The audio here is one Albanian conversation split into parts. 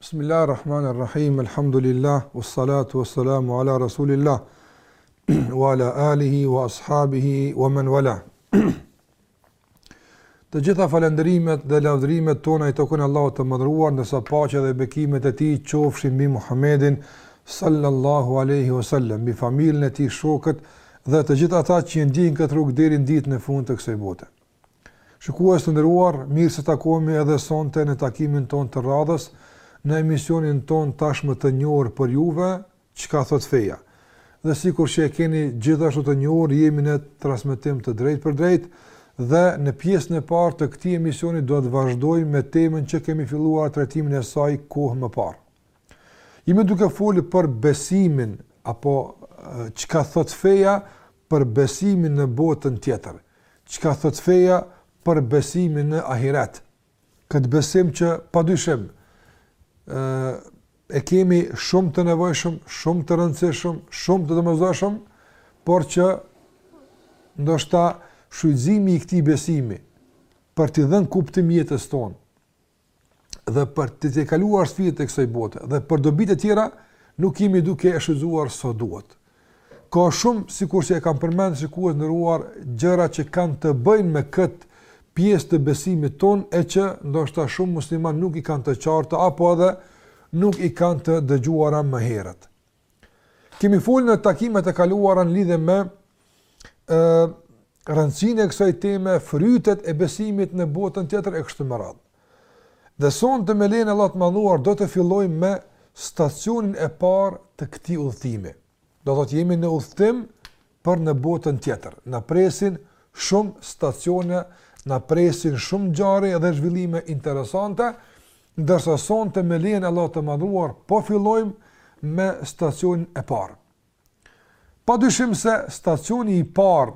Bismillah, Rahman, Rahim, Elhamdulillah, u salatu, u salamu, ala Rasulillah, u ala alihi, u ashabihi, u men vala. Të gjitha falënderimet dhe lavdërimet tona i takojnë Allahut të madhëruar, ndërsa paqja dhe bekimet e tij qofshin mbi Muhammedin, sallallahu aleyhi wa sallam, mbi familjen e tij, shokët dhe të gjithë ata që e ndjekin këtë rrugë deri në ditën e fundit të kësoj bote. Shikues të nderuar, mirë se takohemi edhe sonte në takimin tonë të radhës, në emisionin tonë tashmë të njohur për juve, Çka thotë feja. Dhe sikurse e keni gjithashtu të njohur, jemi në transmetim të drejtpërdrejtë dhe në pjesën e parë të këtij emisioni do të vazhdojmë me temën që kemi filluar trajtimin e saj kohë më parë. Jemi duke folur për besimin apo çka thot feja për besimin në botën tjetër. Çka thot feja për besimin në ahiret. Këtë besim që padyshim ë e kemi shumë të nevojshëm, shumë të rëndësishëm, shumë të domosdoshëm, por që ndoshta shfrytëzimi i këtij besimi për t'i dhënë kuptim jetës tonë, dhe për t'i tejkaluar sfidat e kësaj bote dhe për dobitë e tjera nuk jemi duke e shfrytëzuar sa duhet. Ka shumë, sikurse e kam përmend shikues të nderuar, gjëra që kanë të bëjnë me këtë pjesë të besimit tonë e që ndoshta shumë muslimanë nuk i kanë të qarta apo edhe nuk i kanë të dëgjuara më herët. Kemi fol në takimet e kaluara në lidhe me e, rëndësinë e kësaj teme, frytet e besimit në botën tjetër e kështu me radhë. Dhe sonte me lejen e Allahut të madhëruar do të fillojmë me stacionin e parë të këtij udhëtimi. Do të jemi në udhëtim për në botën tjetër. Na presin shumë stacione, na presin shumë ngjarje dhe zhvillime interesante, ndërsa sonte me lejen e Allahut të Madhëruar po fillojmë me stacionin e parë. Pa dyshim se stacioni i parë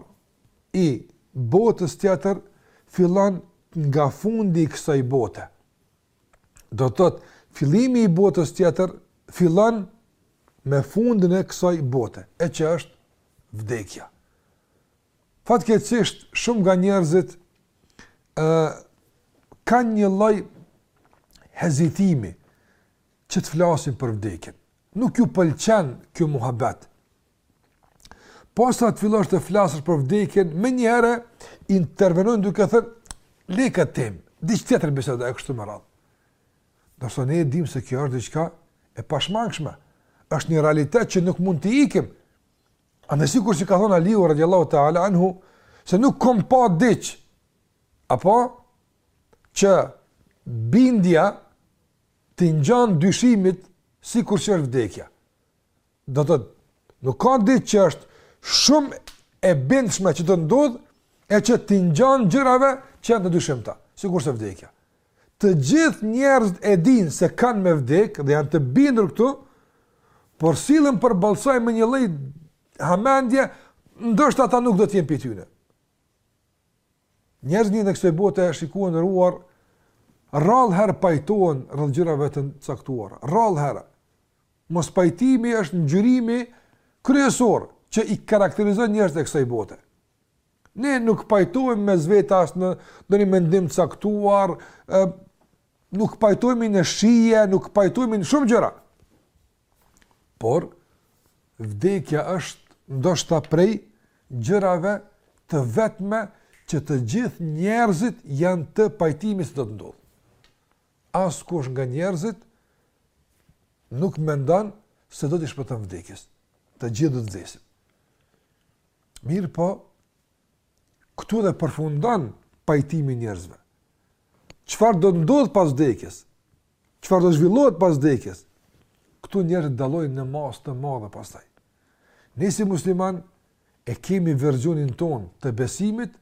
i botës tjetër fillon nga fundi i kësaj bote. Do të thotë, fillimi i botës tjetër fillon me fundin e kësaj bote, e që është vdekja. Fatkeqësisht shumë nga njerëzit ë kanë një lloj hezitimi që të flasin për vdekjen. Nuk u pëlqen ky muhabet. Posa të fillosh të flasësh për vdekjen, menjëherë intervenojnë duke thënë, le këtë temë, diç tjetër bisedo e kështu me radhë. Ndërsa ne e dim se kjo është diçka e pashmangshme, është një realitet që nuk mund të ikim. Sikur që ka thonë Aliu, radiallahu ta'ala anhu, se nuk kom pa diç, apo që bindja t'i ngjan dyshimit sikur që është vdekja. Do të thotë, nuk ka diç që është shumë e bindshme që do të ndodhë, e që t'i ngjan gjërave që janë të dyshimta, sikurse vdekja. Të gjithë njerëzit e dinë se kanë me vdek dhe janë të bindur këtu, por sillen përballë saj me një lloj hamendje, ndoshta ata nuk do të jenë prej tyne. Njerëzit e kësaj bote shikues i nderuar rrallë herë pajtohen rreth gjërave të caktuara, rrallë herë. Mospajtimi është ngjyrimi kryesor që i karakterizon njerëzit e kësaj bote. Ne nuk pajtohemi mes vete as ndonjë mendim të caktuar, ë nuk pajtohemi në shije, nuk pajtohemi në shumë gjëra. Por, vdekja është ndoshta prej gjërave të vetme që të gjithë njerëzit janë të pajtimit se do të ndodhë. Askush nga njerëzit nuk mendon se do t'i shpëton vdekjes. Të gjithë do të vdesim. Mirëpo, këtu dhe përfundon pajtimi i njerëzve. Çfarë do të ndodhë pas vdekjes? Çfarë do të zhvillohet pas vdekjes? Këtu njerëzit dallojnë në masë të madhe pastaj. Ne si muslimanë e kemi versionin tonë të besimit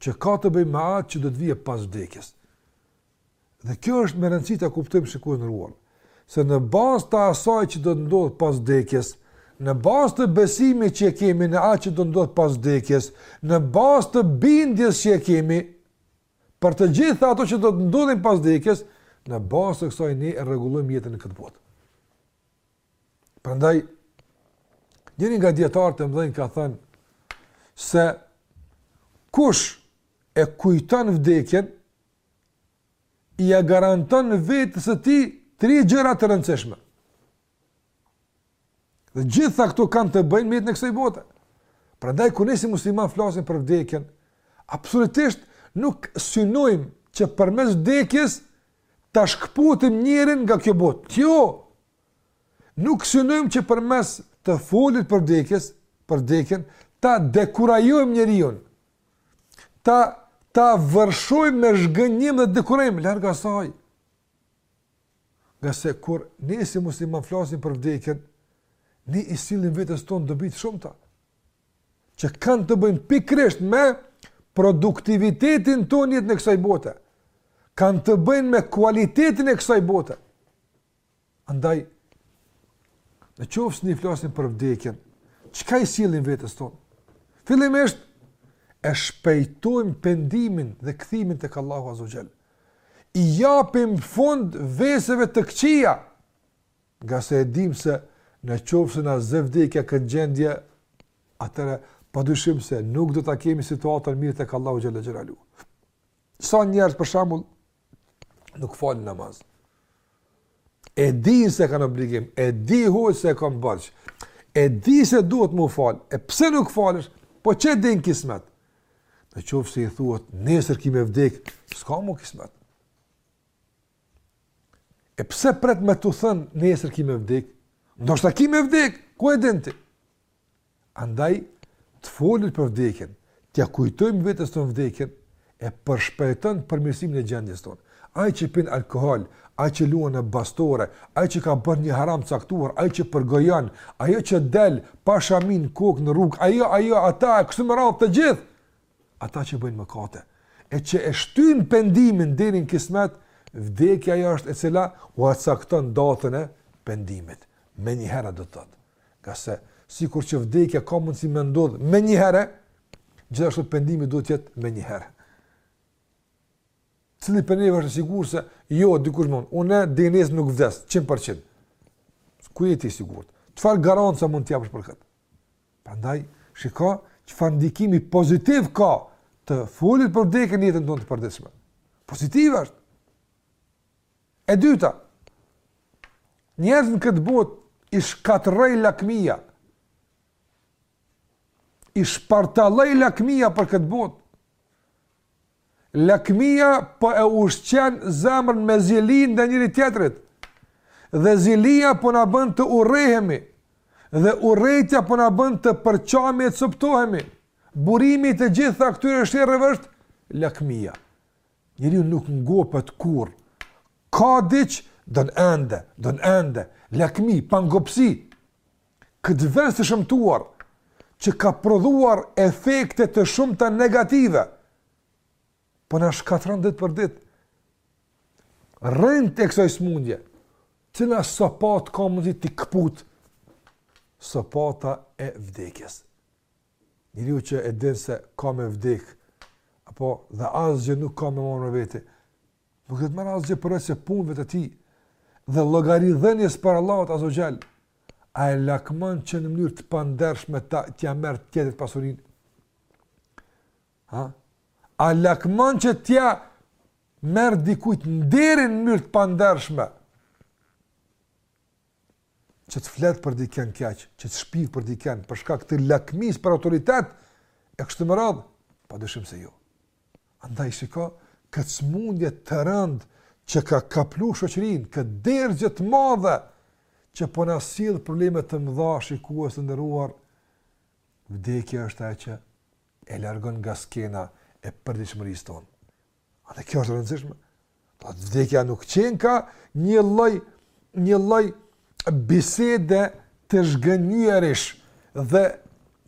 që ka të bëjë me atë që do të vijë pas vdekjes. Dhe kjo është me rëndësi ta kuptojmë shikues i nderuar. Se në bazë të asaj që do të ndodh pas vdekjes, në bazë të besimit që kemi në atë që do të ndodh pas vdekjes, në bazë të bindjes që kemi, Për të gjitha ato që do të ndodhin pas vdekjes, në bazë të kësaj ne e rregullojmë jetën në këtë botë. Prandaj njëri nga dijetarët e mëdhenj ka thënë se kush e kujton vdekjen ia garanton vetes së tij tri gjëra të rëndësishme. Dhe gjitha këto kanë të bëjnë me jetën e kësaj bote. Prandaj kur ne si muslimanë flasim për vdekjen, absolutisht nuk synojmë që përmes vdekjes ta shkëputim njeriun nga kjo botë. Jo. Nuk synojmë që përmes të folit për vdekjes, për vdekjen, ta dekurajojmë njeriun. Ta ta vërshojmë me zhgënjim dhe dekurajim, larg asaj. Nga se kur ne si muslimanë flasim për vdekjen, ne i sillim vetes tonë dobi të shumta që kanë të bëjnë pikërisht me produktivitetin tonë, jetën e kësaj bote. Kanë të bëjnë me kualitetin e kësaj bote. Andaj në qoftë se ne flasim për vdekjen, çka i sillim vetes tonë? Fillimisht e shpejtojmë pendimin dhe kthimin tek Allahu Azza wa Jall. i japim fund veseve të këqia, ngase e dimë se në qoftë se na zë vdekja në këtë gjendje, atëherë, pa dyshim se nuk do ta kemi situatën mirë tek Allahu xhel-le xhelaluhu. Sa njerëz për shembull nuk falin namaz. E din se kam obligim, e di hoxhë se e kam borxh, e di se duhet m'u falë, e pse nuk falesh, po qe e di në kismet? Në qoftë se i thuhet, nesër ki me vdekë, s'ka mo kismet. E pse pret me t'u thënë, nesër ki me vdekë? Ndoshta ki me vdekë, ku e din ti? Andaj, të folurit për vdekjen, t'ia kujtojmë vetes tonë vdekjen, e përshpejton përmirësimin e gjendjes tonë. Ai që pin alkohol, ai që luan në bastore, ai që ka bërë një haram të caktuar, ai që përgojon, ajo që del pa shami në kokë në rrugë, ajo, ajo, ata, e kështu me radhë të gjithë, ata që bëjnë mëkate, e që e shtyjnë pendimin deri në kismet, vdekja, ajo është e cila ua cakton datën e pendimit. Menjëherë do të thotë. Ngase, sikur që vdekja ka mundësi me ndodhë menjëherë, gjithashtu pendimi do t'jetë menjëherë. Cili prej neve është sigur se, jo, dikush mund, unë deri nesër nuk vdes, 100%. Ku je ti i sigurt? Çfarë garanca mund t'japësh për këtë? Prandaj, shiko, çfarë ndikimi pozitiv ka të folurit për vdekjen në jetën tonë të përditshme. Pozitiv është. E dyta, njerëzit në këtë botë i shkatërroi lakmia, i shpartalloi lakmia për këtë botë, lakmia po e ushqen zemrën me zili ndaj njëri-tjetrit, dhe zilia po na bën të urrehemi, dhe urrejtja po na bën të përçahemi e coptohemi, burim i të gjitha këtyre sherreve është lakmia. Njeriu nuk ngopet kurrë, ka diç, don ende, don ende, lakmi, pangopsi, këtë ves të shëmtuar, që ka prodhuar efekte të shumta negative, po na shkatron ditë për ditë, rrënjët e kësaj smundje, cila sopatë ka me t'i këput, sopata e vdekjes. Njeriu që e din se ka me vdek, apo dhe asgjë nuk ka me marrë me vete, nuk do të marrë asgjë përveç se punëve të tij, dhe llogaridhënies për Allahut azze ve xhel, a e lakmon që në mënyrë të pandershme ta t'ia merr tjetrit pasurinë? Ha? A lakmon që t'ia merr dikujt nderin në mënyrë të pandershme? që të flet për dikën keq, që të shpif për dikën për shkak të lakmisë për autoritet e kështu me radhë, padyshim se jo. Andaj shiko këtë smundje të rëndë që ka kaplu shoqërinë, këtë dergje të madhe që po na sjell probleme të mëdha shikues të nderuar. Vdekja është ajo që e largon nga skena e përditshmërisë tonë. A dhe kjo është e rëndësishme. Po vdekja nuk qenka një lloj, një lloj bisede të zhgënjyerish dhe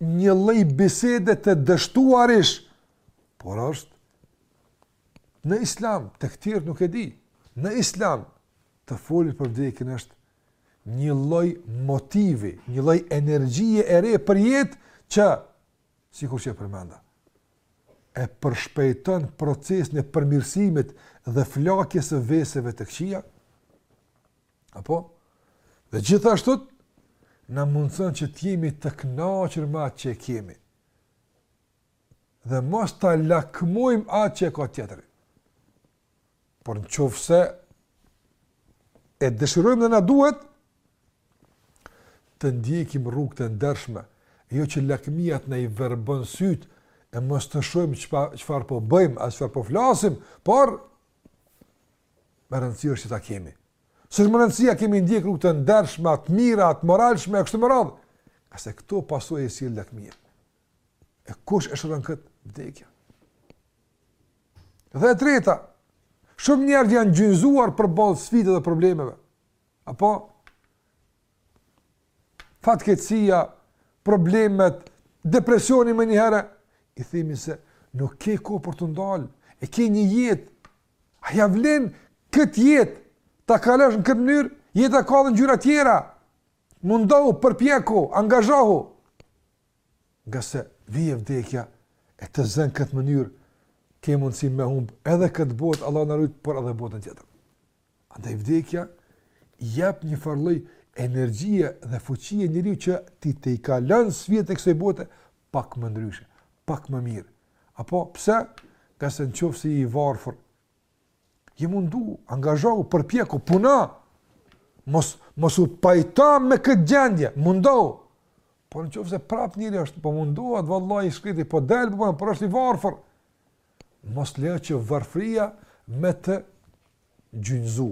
një lloj bisede të dështuarish, por është në islam, te këta tjerë nuk e di, në islam të folurit për vdekjen është një lloj motivi, një lloj energjie e re për jetë që sikur që e përmenda, e përshpejton procesin e përmirësimit dhe flakjes së veseve të këqija, apo, dhe gjithashtu, na mundëson që të jemi të knaqur me atë që e kemi, dhe mos ta lakmojmë atë që e ka tjetri. Por në qoftë se e dëshirojmë dhe na duhet të ndjekim rrugë të ndershme, e jo që lakmia t'na i verbon sytë, e mos të shohim çfarë po bëjmë, a çfarë po flasim, por me rëndësi është që ta kemi. S'është me rëndësi a kemi ndjek rrugë të ndershme, a të mira, a të moralshme, e kështu me radhë. Ngase këto pasoja i sjell lakmia. E kush e shëron këtë vdekja? Dhe e treta, shumë njerëz janë gjunjëzuar përballë sfidave dhe problemeve. Apo, fatkeqësia, problemet, depresioni menjëherë, i themi se nuk ke kohë për t'u ndalë, e ke një jetë, a ia vlen këtë jetë, ta kalosh në këtë mënyrë, jeta ka edhe gjëra tjera, mundohu, përpiqu, angazhohu, ngase vjen vdekja, e të zen në këtë mënyrë, ke mundësi me humbë edhe këtë botë, Allahu na rujtë, por edhe botën tjetër. Andaj vdekja, i jep një farë lloj energjie dhe fuqie njeriut që t'i tejkalon sfidat e kësaj bote, pak më ndryshe, pak më mirë. Apo, pse? Ngase në qoftë se i varfër, Ja mundu, angazhohu, përpjeku, puno. Mos mos u pajto me këtë gjendje, mundu. Po në qoftë se prap njëri është po mundohet vallahi i shkreti po dal po bën, por është i varfër. Mos lejo që varfëria me të gjynzu.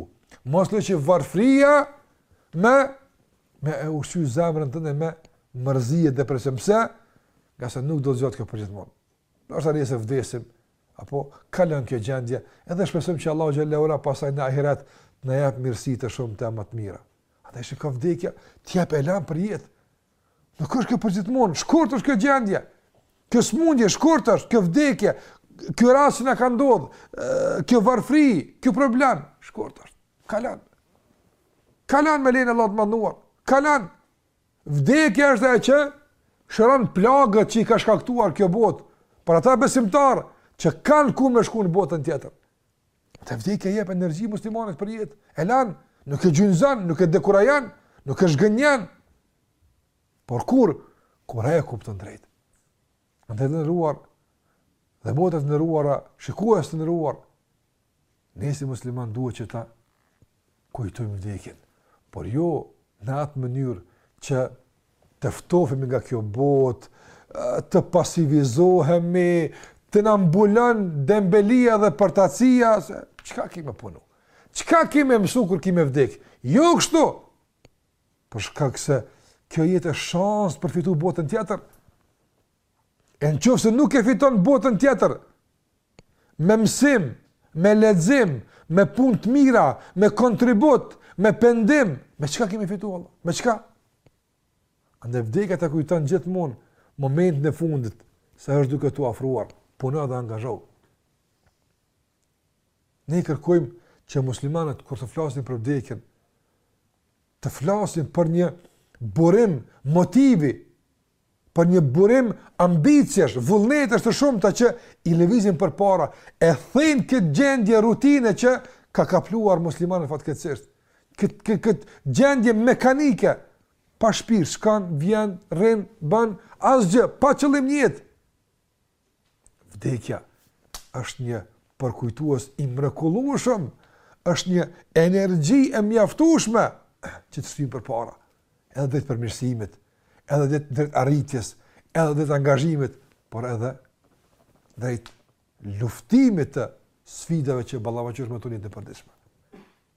Mos lejo që varfëria me me e ushqy zemrën tënde me mërzi e depresion. Pse? Ngase nuk do të zgjat kjo për gjithmonë. Ndoshta nëse vdesim apo kalon kjo gjendje, edhe shpresojmë që Allahu xhelle ve ala pasaj në ahiret të na jap mirësi të shumta më të mira. Andaj edhe vdekja të jep elan për jetë. Nuk është kjo përgjithmonë, shkurt është kjo gjendje. Kjo smundje shkurt është, kjo vdekje, kjo rast që na ka ndodhur, kjo varfri, kjo problem, shkurt është. Kalon. Kalon me lejen e Allahut të madhëruar. Kalon. Vdekja është ajo që shëron plagët që i ka shkaktuar kjo botë për ata besimtarë që kanë ku me shku në botën tjetër. Dhe vdekja jep energji muslimanit për jetë, elan, nuk e gjunjëzon, nuk e dekurajon, nuk e zhgënjen, por kur, kur e kupton drejt. Vëllezër të nderuar, dhe motra të nderuara, shikues të nderuar, Ne si musliman duhet që ta kujtojmë vdekjen, por jo në atë mënyrë që të ftofemi nga kjo botë, të pasivizohemi, të na mbulon dembelia dhe përtacia, se çka kimi punu? Çka kimi mësu kur kimi vdek? Jo kështu. Për shkak se kjo jetë është shans për fitu botën tjetër. E në qoftë se nuk e fiton botën tjetër, me mësim, me lexim, me punë të mira, me kontribut, me pendim, me çka ke me fitu vallah? Me çka? Andaj vdekja ta kujton gjithmonë momentin e fundit, se është duke t'u afruar, puno dhe angazhohu. Ne i kërkojmë që muslimanët, kur të flasin për vdekjen, të flasin për një burim, motivi, për një burim ambiciesh, vullnetesh të shumta që i lëvizin përpara, e thyejnë këtë gjendje rutine që ka kapluar muslimanët fatkeqësisht. Kët kët kët gjendje mekanike pa shpirt, shkon, vjen, rrin, bën asgjë, pa qëllim në jetë. Vdekja është një përkujtues i mrekullueshëm, është një energji e mjaftueshme që të shtyn përpara, edhe drejt përmirësimit, edhe drejt drejt arritjes, edhe drejt angazhimit, por edhe drejt luftimit të sfidave që ballafaqohesh me to në jetën e përditshme.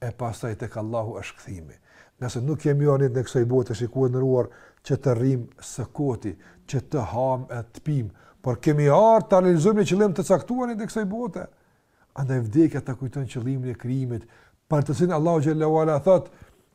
e pastaj tek Allahu është kthimi. Ne s'e nuk kemi ardh në jetën e kësaj bote shikues i nderuar që të rrim së koti, që të hamë e të pimë, por kemi ardhur ta realizojmë një qëllim të caktuar në jetën e kësaj bote. Andaj vdekja ta kujton qëllimin e krijimit, për të cilin Allahu xhelle ue ala thot: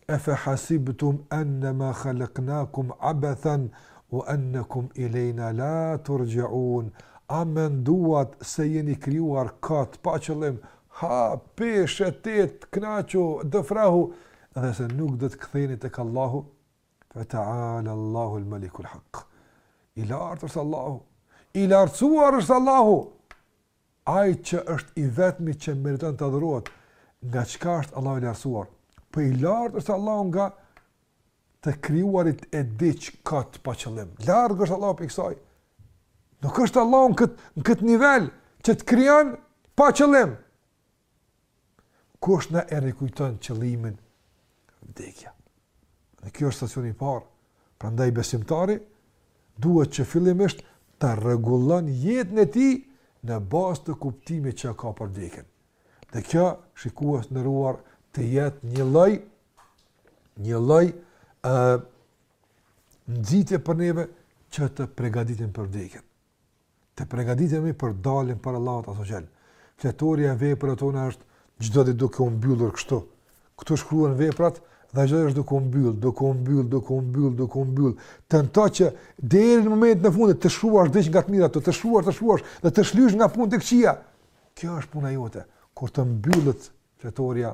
"E fa hasibtum annama khalaqnakum abathan wa annakum ilayna la turja'un." A menduat se jeni krijuar kot pa qëllim, Ha, pi, shetit, kënaqu, dëfrehu, dhe se nuk do të ktheheni tek Allahu, fa ta'ala Allahu al-Maliku al-Haq. I lartë është Allahu, i lartësuar është Allahu, ai që është i vetmi që meriton të adhurohet, nga çka është Allahu i lartësuar? Po i lartë është Allahu nga të krijuarit e diç kot pa qëllim. Larg është Allahu prej kësaj. Nuk është Allahu në kët në kët nivel që të krijon pa qëllim. Kush na e rikujton qëllimin? Vdekja. Kjo është stacioni i parë. Prandaj besimtari duhet që fillimisht ta rregullon jetën e tij në bazë të kuptimit që ka për vdekjen. Dhe kjo shikues i nderuar të jetë një lloj një lloj ë nxitje për neve që të pregaditemi për vdekjen. Të pregaditemi për daljen para Allahut azza ue xhel. Fletorja e veprave tona është çdo ditë duke u mbyllur kështu. Këtu shkruan veprat dhe çdo ditë është duke u mbyll, duke u mbyll, duke u mbyll, duke u mbyll. Tento që deri në momentin e fundit të shkruash diç nga të mirat, të shkruash, të shkruash dhe të shlysh nga punët e këqija. Kjo është puna jote. Kur të mbyllet fletorja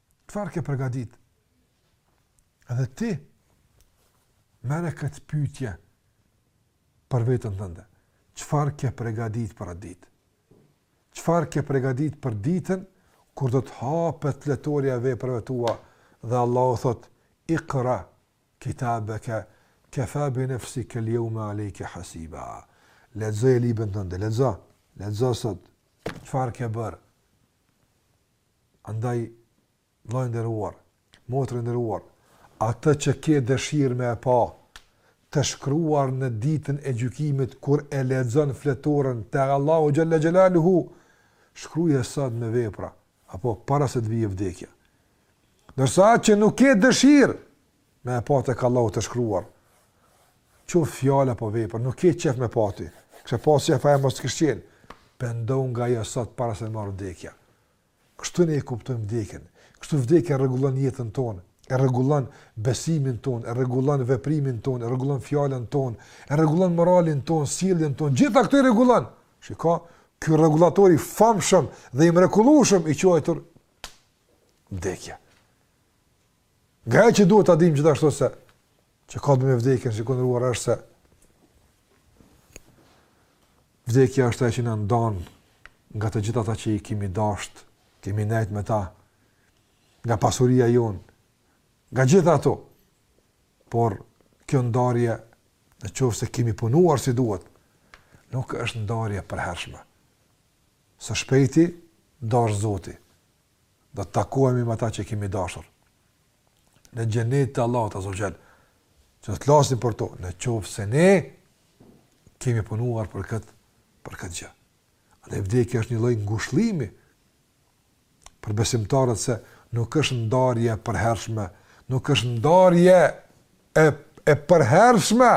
Çfarë ke përgatit? Dhe ti merre këtë pyetje për veten tënde. Çfarë ke pregadit për atë ditë? Çfarë ke pregadit për ditën kur do të hapet fletorja e veprave tua dhe Allahu thotë Iqra kitabaka kafa bi nafsika al-yawma alayka hasiba. Lexoje librin tënde, lexo, lexo sot çfarë ke bërë Andaj, vëlla i nderuar, motër e nderuar, atë që ke dëshirë me e pa, të shkruar në ditën e gjykimit, kur e lexon fletoren te Allahu xhelle xhelaluhu, shkruje sot me vepra, apo para se të vijë vdekja. Ndërsa atë që nuk ke dëshirë, Me e pa tek Allahu të shkruar. Qoftë fjalë apo vepër, nuk ke qef me pa ti. Kishe pas qef ajo mos të kish qenë. Pendohu nga ajo sot para se të të marrë vdekja. Kështu ne e kuptojmë vdekjen. Kështu vdekja rregullon jetën tonë, e rregullon besimin tonë, e rregullon veprimin tonë, e rregullon fjalën tonë, e rregullon moralin tonë, sjelljen tonë, gjitha këto i rregullon. Shiko, ky rregullator i famshëm dhe i mrekullueshëm i quajtur vdekja. Nga ajo që duhet ta dimë gjithashtu se që ka të me vdekjen, shikuar është se vdekja është ajo që na ndan nga të gjithë ata që i kemi dashtë, kemi nejt me ta, nga pasuria jonë, nga gjitha ato, por kjo ndarje në qoftë se kemi punuar si duhet, nuk është ndarje e përhershme. Së shpejti, dashtë Zoti, do të takohemi me ata që kemi dashur në xhenet të Allahut azze ue xhel. Që do të flasim për to, në qoftë se ne kemi punuar për këtë për këtë gjë. A dhe vdekja është një lloj ngushëllimi për besimtarët se nuk është ndarje e përhershme, nuk është ndarje e e përhershme,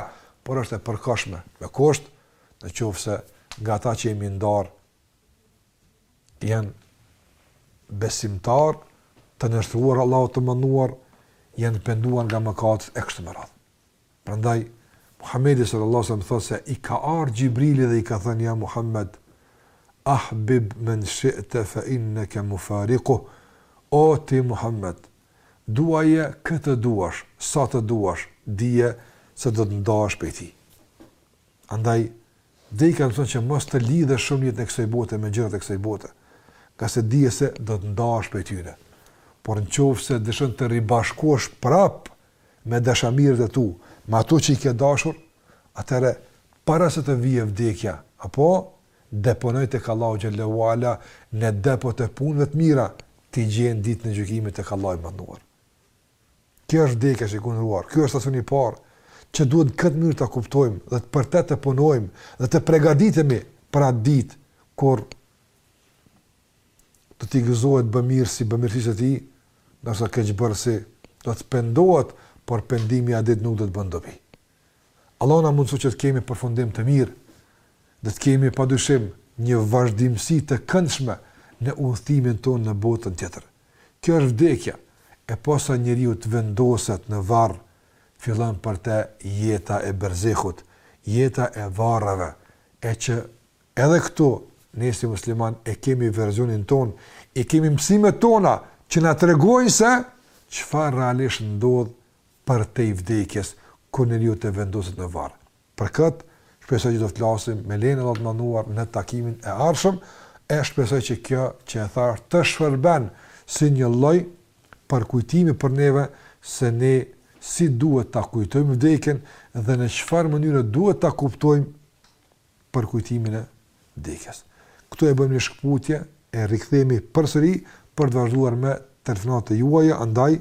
por është e përkohshme. Me kusht, në qoftë se nga ata që jemi ndarë janë besimtarë të nënshtruar Allahut të madhëruar, janë penduar nga mëkatet e kështu me radhë. Prandaj Muhamedi sallallahu alaihi wasallam thotë se i ka ardhur Xhibrili dhe i ka thënë ja Muhammed ahbib men shi'ta fa innaka mufariqu o ti Muhammed duaje kë të duash sa të duash dije se do të ndahesh prej tij. Andaj, vdekja të mëson që mos të lidhesh shumë në jetën e kësaj bote me gjërat e kësaj bote, ngase dije se do të ndahesh prej tyre. Por në qoftë se dëshiron të ribashkohesh prapë me dashamirët e tu, me ato që i ke dashur, atëherë para se të vijë vdekja, apo deponoji tek Allahu xhel-le ue ala në depo të punëve të mira, t'i gjen ditën e gjykimit tek Allahu i madhëruar. Kjo është vdekja shikuar. Ky është stacioni i parë që duhet në këtë mënyrë ta kuptojmë dhe për të të punojmë dhe të pregaditemi për atë ditë kur do t'i gëzohet bamirësi bamirësisë së tij, ndërsa keqbërësi do të pendohet, por pendimi atë ditë nuk do të bën dobi. Allahu na mundësoftë që të kemi përfundim të mirë dhe të kemi padyshim një vazhdimësi të këndshme në udhëtimin tonë në botën tjetër. Kjo është vdekja, e posa njeriu të vendoset në varr, fillon për të jeta e berzehut, jeta e varrave, e që edhe këtu ne si muslimanë e kemi versionin tonë, i kemi mësimet tona që na tregojnë se çfarë realisht ndodh përtej vdekjes, kur njeriu të vendoset në varr. Për këtë, shpresoj që do të flasim, me lejen e Allahut të Madhënuar, në takimin e ardhshëm, e shpresoj që kjo që e thashë të shërben si një lloj përkujtimi për neve se ne si duhet ta kujtojmë vdekjen dhe në çfarë mënyre duhet ta kuptojmë përkujtimin e vdekjes. Këtu e bëjmë një shkëputje, e rikthehemi përsëri për të vazhduar me telefonat e juaja, andaj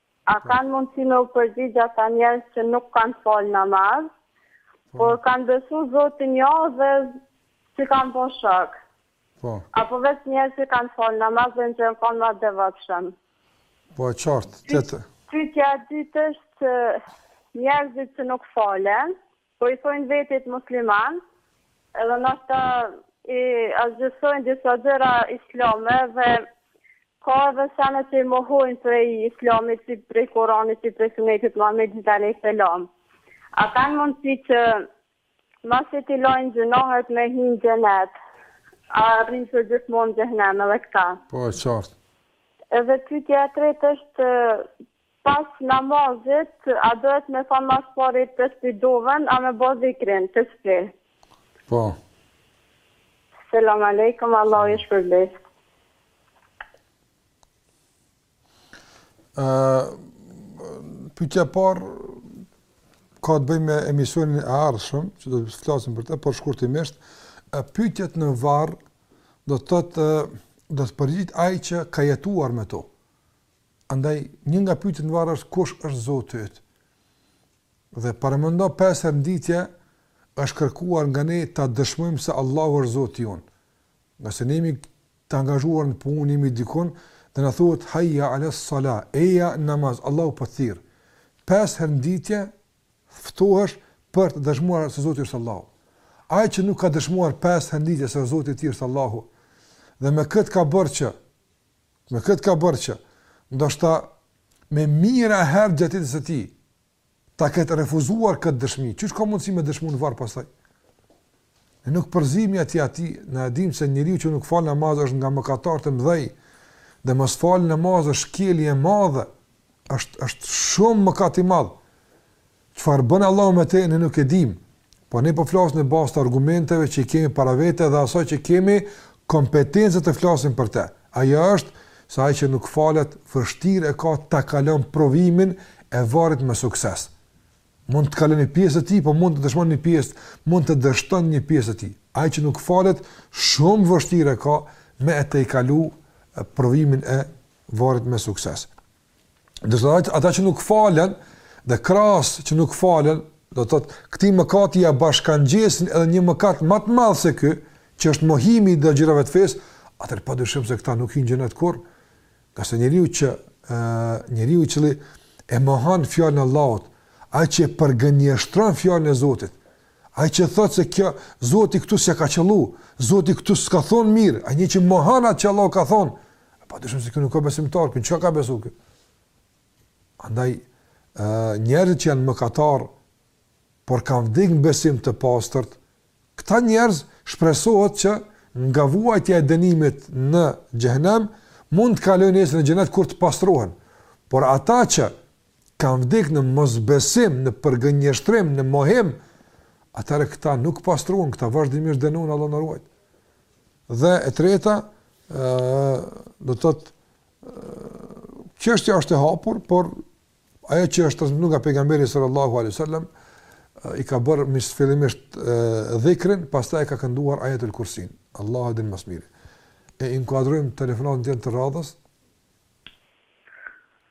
A kanë mundësi me u përgjigj ata njerëz që nuk kanë fal namaz, por kanë besu Zotin po edhe s'i kanë bo shok? Po. Apo veç njerëz që kanë fal namaz dhe që jon kon ma t'devotshëm? Po e qartë, tjetër. Pyetja e dytë është që njerëzit që nuk falen, Po i thojnë vetit musliman edhe ndoshta i pasojnë disa gjëra islame dhe ka edhe sene që i mohojnë prej islamit si prej Kuranit si prej Sunetit t'Muhamedit alejhi selam a kanë mundësi që masi ti lajnë gjynahet me hi në xhenet a rrinë përgjithmonë në xhehnem edhe këta. Po e qartë. Edhe pyetja e tretë është Pas namazit a dohet me than ma s'pari tesbih dovën a me ba zikrin, tesbih. Po. Selam alejkum Allahu ju shpërbleftë. Ë pyetja e parë ka të bëjë me emisionin e ardhshëm, që do të flasim për të, por shkurtimisht, e pyetjet në varr do të thotë do të përgjigjet ai që ka jetuar me to. Andaj, një nga pyetjet në varr është kush është Zoti yt? Dhe paramendo pesë herë n'ditje është kërkuar nga ne ta dëshmojmë se Allahu është Zoti jonë. Nëse ne jemi të angazhuar në punë, jemi dikund dhe na thuhet hayya ala sala, eja n'namaz, Allahu po thirr. Pesë herë në ditje ftohesh për të dëshmuar se Zoti është Allahu. Ai që nuk ka dëshmuar pesë herë në ditje se Zoti i tij është Allahu dhe me këtë ka bërë që Me këtë ka bërë që, ndoshta me mijëra herë gjatë jetës së tij, ta ketë refuzuar këtë dëshmi. Qysh ka mundësi me dëshmu në varr pastaj? Ne nuk përzihemi aty, aty, ne e dimë se njeriu që nuk fal namaz është nga mëkatarët e mdhej, dhe mosfalja e namazit është shkelje e madhe, është, është shumë mëkat i madh. Çfarë bën Allahu me të, ne nuk e dimë, por ne po flasim në bazë të argumenteve që i kemi para vete dhe asaj që kemi kompetencë të flasim për të. Ajo është se ai që nuk falet, vështirë e ka ta kalon provimin e varrit me sukses. Mund të kalon një pjesë të tij, po mund të dëshmon një pjesë, mund të dështon një pjesë të tij. Ai që nuk falet, shumë vështirë e ka me të e kalu provimin e varrit me sukses. Ndërsa ata që nuk falen dhe krahas që nuk falen, do të thotë, këti mëkati ia bashkëngjesin edhe një mëkat më të madh se ky, që është mohimi i detyrave të fesë, atëherë pa dyshim se këta nuk hijnë në xhenet kurrë, ngase njeriu që, e, njeriu i cili e mohon fjalën e Allahut, ai që e përgënjeshtron fjalën e Zotit, Ai që thotë se kjo Zoti këtu s'e ka qëllu, Zoti këtu s'ka thonë mirë, ai një që mohon atë që Allahu ka thonë, pa dyshim se ky nuk ka besimtar, ky çka ka besu ky? Andaj, njerëzit që janë mëkatarë, por kanë vdikë në besim të pastër, këta njerëz shpresohet që nga vuajtja e dënimit në xhehnem, mund të kalojnë në xhenet kur të pastrohen, por ata që kanë vdekë në mosbesim, në përgënjeshtrim, në mohim, atëherë këta nuk pastrohen, këta vazhdimisht dënohen Allahu na ruajt. Dhe e treta, ë do të thotë çështja është e hapur, por ajo që është transmetuar nga pejgamberi sallallahu alaihi wasallam i ka bërë më së fillimisht dhikrin, pastaj e ka kënduar ajetul kursin. Allahu e din më së miri. E inkuadrojmë telefonatën e radhës.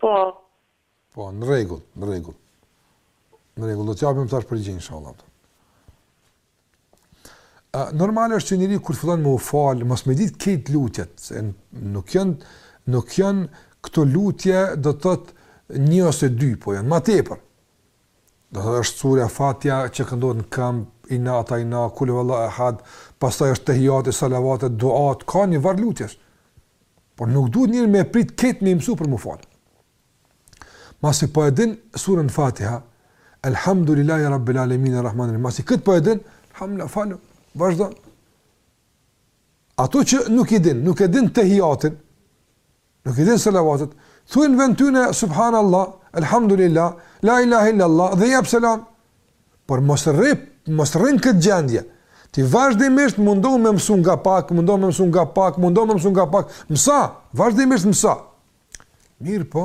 Po. Po, në rregull, në rregull. Në rregull, do të japim tash përgjigjen inshallah. Ë normal është që njeriu kur fillon me u fal, mos me ditë krejt lutjet, se nuk janë nuk janë këto lutje do të thotë një ose dy, po janë më tepër. Do thotë është surja Fatiha që këndohet në këmbë, Inna atajna, Kul huvallahu ehad, pastaj është tehijati, salavatet, duat, ka një varg lutjesh. Por nuk duhet njeri me prit krejt me i mësu për me u falë. Masi po e din suren Fatiha, Elhamdulillahi Rabbil Alemin Errahmanir Rahim, masi këtë po e din, Elhamdulillah, falu, vazhdo. Ato që nuk i din, nuk e din tehijatin, Nuk i din selavatet. Thuaj në vend tyne subhanallah, elhamdulillah, la ilaha illallah dhe jep selam. Por mos rri, mos rri në këtë gjendje. Ti vazhdimisht mundohu me mësu nga pak, mundohu me mësu nga pak, mundohu me mësu nga pak. Mëso, vazhdimisht mëso. Mirëpo,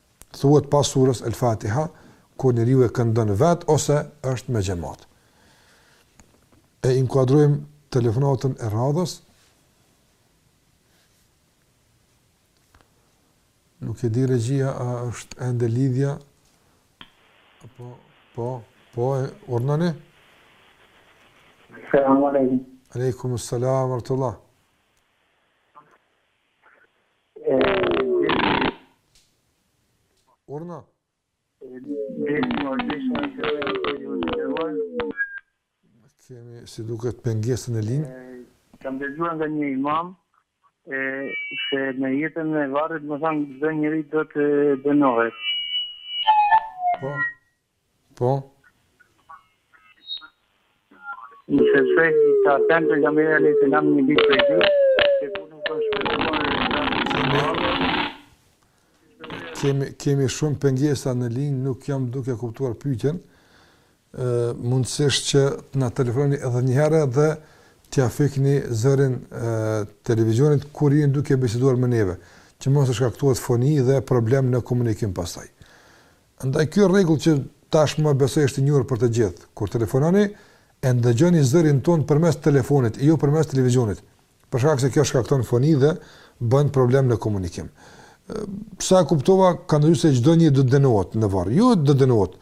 Thuhet pas surës El Fatiha kur njeriu e këndon vet ose është me xhemat. E inkuadrojmë telefonatën e radhës. Nuk e di regjia a është ende lidhja. Po, po, po, urdhnoni? Selam aleikum. Aleikum, selam ve rahmetullah. Urdhëro. Kemi si duket pengesa në linjë. Kam dëgjuar nga një imam se në jetën e varrit, domethënë çdo njeri do të dënohet. Po. Po. Në të shpejt, të atenë të gamë e alë të lamë një bitë për gjithë, që ku nuk është për të mërë në të në të mërë. Kemi, kemi shumë pengesa në linjë, nuk jam duke kuptuar pyetjen, mundësisht që të na telefononi edhe njëherë dhe t'ia fikni zërin e, televizionit kur jeni duke biseduar me neve, që mos të shkaktohet foni dhe problem në komunikim pastaj. Andaj kjo rregull që tashmë besoj është e njohur për të gjithë, kur telefononi e ndëgjoni zërin tonë përmes telefonit e jo përmes televizionit, për shkak se kjo shkakton foni dhe bën problem në komunikim. Sa e kuptova, kam ndëgju se çdo njeri do të dënohet në varr. Jo do të dënohet.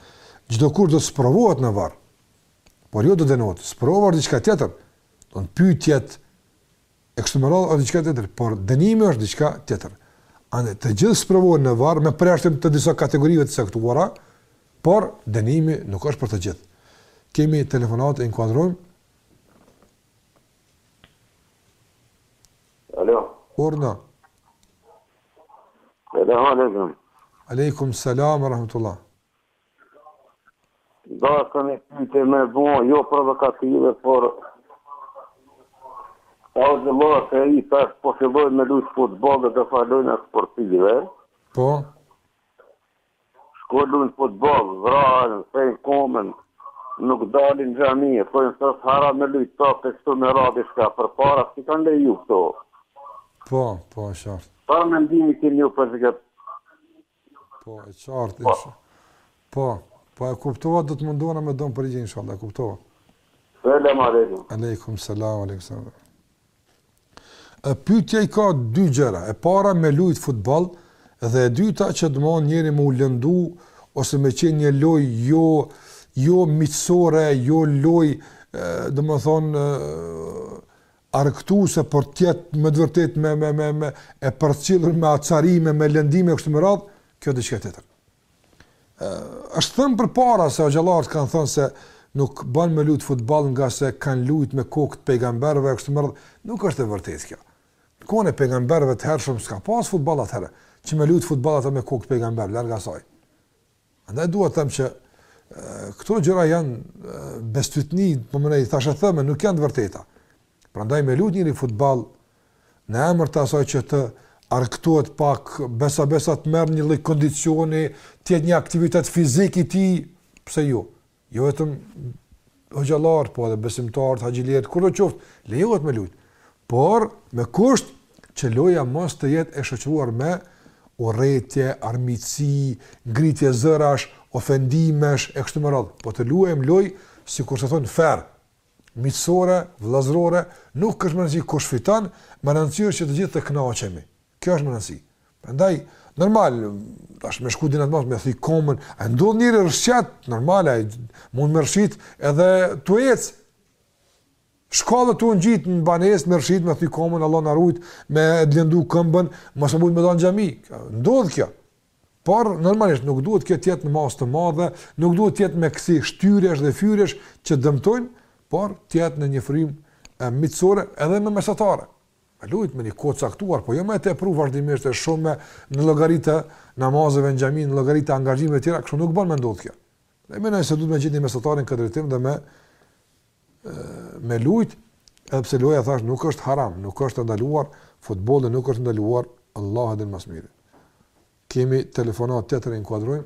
Çdokush do të sprovohet në varr. Por jo do të dënohet. Sprova diçka tjetër. Don pyetjet E kështu me radhë është diçka tjetër, por dënimi është diçka tjetër. Andaj të gjithë sprovohen në varr me përjashtim të disa kategorive të caktuara, por dënimi nuk është për të gjithë. Kemi telefonatë, e inkuadrojmë. Alo. Urdhëro. Selam alejkum. Alejkum selam, rahmetullah. Deshta një pytje me bo, jo provokative, por... O gjëllohë se i tash po fillojnë me lujtë futbol dhe do far lojna sportive. Po? Shkojnë lujnë futbol, vrahen, thejnë komën, nuk dalin n'xhami, thojnë se është haram me lujtë top e kështu me radhë, çka, përpara si kanë leju këto. Po, po, e qartë. Çfarë mendimi keni ju për zhgët? Po, e qartë, po. insha. Po, po e kuptova, do të mundohna me dhënë përgjigje inshallah, e kuptova. Selam alejkum. Alejkum selam, alejkum selam. E pyetja i ka dy gjëra. E para me lujt futboll dhe e dyta që të mund njeri me u lëndu ose me qenë një lojë jo jo miqësore, jo lojë, domethënë argëtuese por të jetë me të vërtetë me me me me e përcjellur me acarime, me lëndime kështu me radhë, kjo diçka tjetër. Ë është thënë përpara se hoxhallarët kanë thënë se nuk ban me lut futboll ngase kanë lut me kokë të pejgamberëve kështu me radhë, nuk është e vërtetë kjo. Në kohën e pejgamberëve të hershëm s'ka pas futboll atëherë, që me lut futboll ata me kokë të pejgamber larg asaj. Prandaj dua të them që këto gjëra janë bestytni, po mendoj thashetheme, nuk janë të vërteta. Prandaj me lut njëri futboll në emër të asaj që të argëtohet pak, besa besa të merr një lloj kondicioni, të jetë një aktivitet fizik i tij, pse jo? Jo vetëm hoxhallarët, po edhe besimtarët, haxhilirët, kushdo qoftë, lejohet me lujtë. Por, me kusht që loja mos të jetë e shoqëruar me urrejtje, armiqësi, ngritje zërash, ofendimesh, e kështu me radhë. Po të luajmë lojë, sikurse thonë fer, miqësore, vllazrore, nuk është me rëndësi kush fiton, me rëndësi është që të gjithë të knaqemi. Kjo është me rëndësi. Prandaj normal tash me shku n'inat mos me thy komën, a ndodh njëri rrshet normal ai mund me rrshit edhe tu ec. Shkallët tu ngjit në banesë me rrshit me thy komën Allah na rujt me lëndu këmbën, mos me mujt me ardh n'xhami. Ndodh kjo. Por normalisht nuk duhet kjo të jetë në masë të madhe, nuk duhet të jetë me kësi shtyrjesh dhe fyrjesh që dëmtojnë, por të jetë në një frymë miqësore edhe me mesatare. Me lujt me një kohë të caktuar, po jo me tepru vazhdimisht e shumë në llogari të namazeve në xhami, në llogari të angazhimeve të tjera, kështu nuk bën me ndodh kjo. Unë mendoj se duhet me gjetë një mesatare në këtë drejtim dhe me me lujt, edhe pse loja thash nuk është haram, nuk është e ndaluar, futbolli nuk është i ndaluar, Allahu e di më së miri. Kemi telefonatë të re, inkuadrojmë.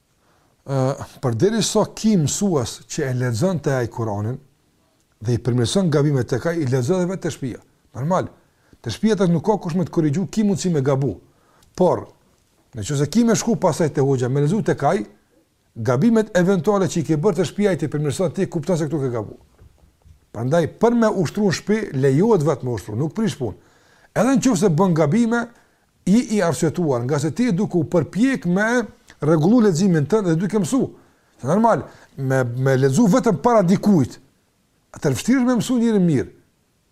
ë përderisa ki mësues që e lexon te ai Kur'anin dhe i përmirëson gabimet tek ai, e lexon edhe vetë te shtëpia. Normal. Te shtëpia tash nuk ka kush me të korrigju, ki mundsi me gabu. Por në qoftë se ki me shku pasaj te hoxha, me lexu tek ai, gabimet eventuale që i ke bërë te shtëpia ai t'i përmirëson ti kupton se këtu ke gabu. Prandaj për me ushtru në shtëpi lejohet vetë me ushtru, nuk prish punë. Edhe në qoftë se bën gabime, Je i arsyetuar, ngase ti je duke u përpjek me rregullu leximin tënd dhe duke mësu. Se normal, me me lexu vetëm para dikujt. Atëherë vështirë me mësu njëri mirë.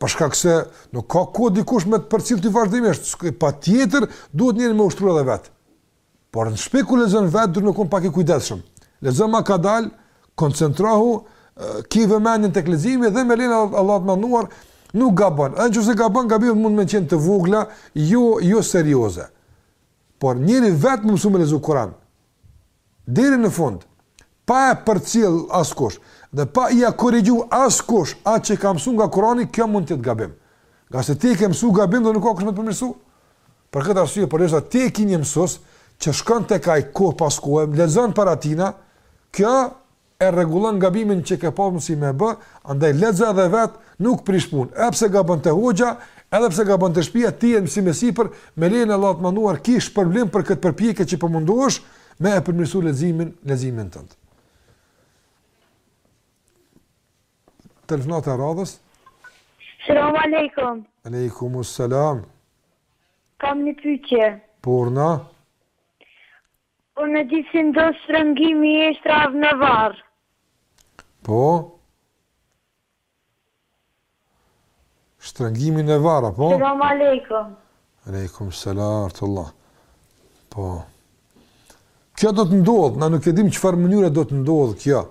Për shkak se nuk ka kohë dikush me të përcjell ti vazhdimisht, patjetër duhet njëri me ushtruar edhe vet. Por në shpi kur lexon vetë, duhet me konë pak i kujdesshëm. Lexon ma kadalë, koncentrohu, ki vëmendjen tek leximi dhe me lejen e Allahut të Madhëruar, nuk gabon. Edhe në qoftë se gabon, gabimet mund me qenë të vogla, jo, jo serioze. Por njëri vetë me mësu me lexu Kuran deri në fund, pa e përcjellë askush, dhe pa ia korrigju askush atë që ka mësu nga Kurani, kjo mund të jetë gabim. Ngase ti ke mësu gabim dhe nuk ka kush me të përmirësu. Për këtë arsye përderisa ti e ke një mësues që shkon tek ai kohë pas kohe, lexon para tij, kjo e rregullon gabimin që ke pasur si me bë, andaj lexo edhe vet, nuk prish punë. Edhe pse gabon te hoxha, edhe pse gabon te shtëpia, ti je në mësim e sipër, me lejen e Allahut madhëruar ki shpërblim për këtë përpjekje që po mundohesh me e përmirësuar leximin, leximin tënd. Telefonata e radhës. Selam aleikum. Aleikum selam. Kam një pyetje. Po urdhëro. Dua ta di si ndodh shtrëngimi i eshtrave në varr. Po. Shtrëngimi në varr apo? Selam alejkum. Alejkum selam rahmetullah. Po. Kjo do të ndodh, na nuk e dim çfarë mënyre do të ndodh kjo.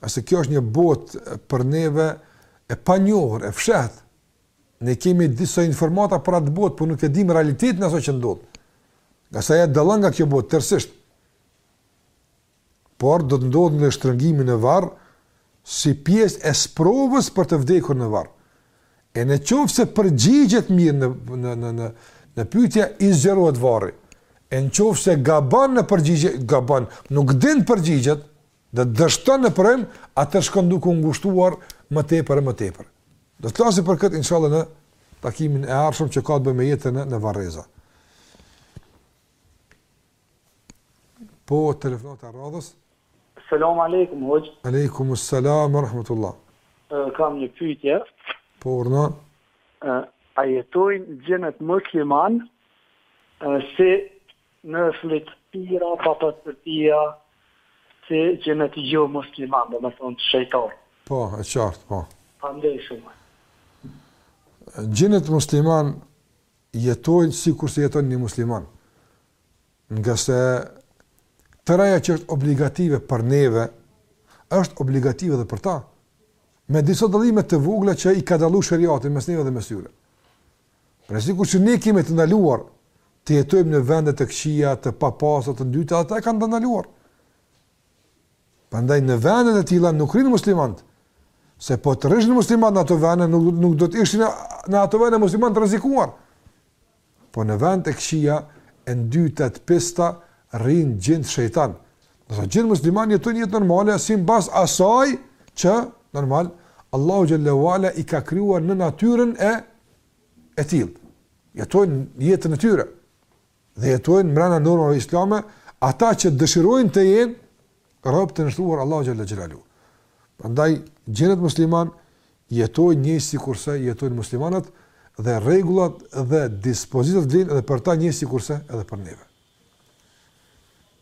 Ngase kjo është një botë për neve e panjohur, e fshehtë. Ne kemi disa informata për atë botë, por nuk e dimë realitetin asaj që ndodh. Ngase ajo dallon nga kjo botë tërësisht. Por do të ndodhë një shtrëngim në varr si pjesë e sprovës për të vdekur në varr. E në qoftë se përgjigjet mirë në në në në në pyetje i zgjerohet varri. E në qoftë se gabon në përgjigje, gabon, nuk din përgjigjet, Dhe dështon në provim, atëherë shkon duke u ngushtuar më tepër e më tepër. Do të flasim për këtë inshallah në takimin e ardhshëm që ka të bëjë me jetën në, në varreza. Po telefonata e radhës. Selam aleikum hoxhë. Aleikum selam rahmetullah. Kam një pyetje. Po urdhëro. A jetojnë xhinët muslimanë Në flliqësira papastërtia si xhinët jo musliman do me thonë të shejtanit. Po, e qartë, po. Faleminderit shumë. Xhinët muslimanë jetojnë sikurse jeton një musliman. Ngase tëra ajo që është obligative për neve është obligative edhe për ta. Me disa dallime të vogla që i ka dalluar shariati mes neve dhe mes tyre. Pra sikur që ne kemi të ndaluar të jetojmë në vende të këqija, të papastra, të ndyta, ata e kanë të ndaluar. Prandaj në vende të tilla nuk rrinë muslimanët. Se po të rrishin muslimanët në ato vende nuk nuk do të ishin në ato vende muslimanë të rrezikuar. Po në vende të këqija të ndyta të pista rrinë xhinët shejtan. Do të thotë gjithë muslimanë jetojnë jetë normale simbas asaj që normal Allahu xhele ue ala i ka krijuar në natyrën e tillë. Jetojnë jetën e tyre dhe jetojnë brenda normave islame, ata që dëshirojnë të jenë rob të nënshtruar Allahut xhele xhelaluhu. Prandaj xhinët musliman jetojnë njësoj sikurse jetojnë muslimanët dhe rregullat dhe dispozitat vlejnë edhe për ta një sikurse edhe për neve.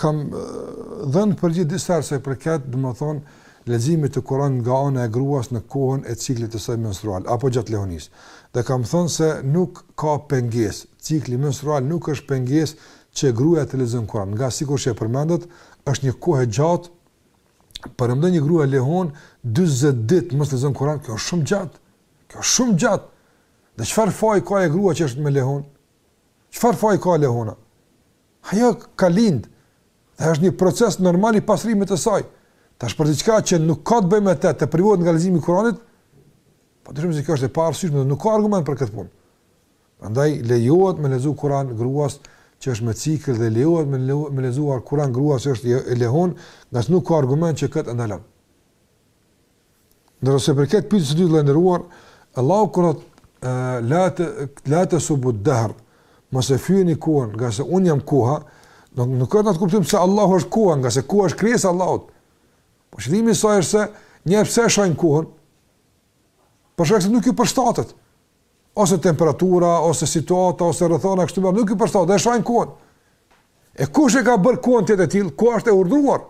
kam dhënë përgjigje disa herë për këtë, domethënë leximit të Kur'anit nga ana e gruas në kohën e ciklit të saj menstrual apo gjatë lehonisë. Dhe kam thënë se nuk ka pengesë, cikli menstrual nuk është pengesë që gruaja të lexojë Kur'an, ngase sikur që e përmendët, është një kohë e gjatë për ndonjë një grua lehon 40 ditë mos lexojë Kur'an, kjo është shumë gjatë. Kjo është shumë gjatë. Dhe çfarë faj ka ajo grua që është me lehon? Çfarë faj ka lehona? Ajo ka lindë dhe është një proces normal i pastrimit të saj. Tash për diçka që nuk ka të bëjë me të, të privohet nga leximi i Kuranit, pa dyshim se kjo është e paarsyeshme dhe nuk ka argument për këtë punë. Prandaj lejohet me lexu Kur'an gruas që është me cikël dhe lejohet me me lexuar Kur'an gruas që është e lehon, ngase nuk ka argument që këtë ndalon. Ndërsa sa i përket pyetjes së dytë i nderuar, Allahu kur thotë la të la të subu dahr, mos e fyeni kohën, ngase un jam koha, nuk e ka atë kuptim se Allahu është koha, ngase koha është krijesa e Allahut. Po qëllimi i saj është se njerëzit pse e shajnë kohën? Për shkak se nuk i përshtatet. Ose temperatura, ose situata, ose rrethana kështu më nuk i përshtatet, e shajnë kohën. E kush e ka bërë kohën të tillë? Koha është e urdhëruar.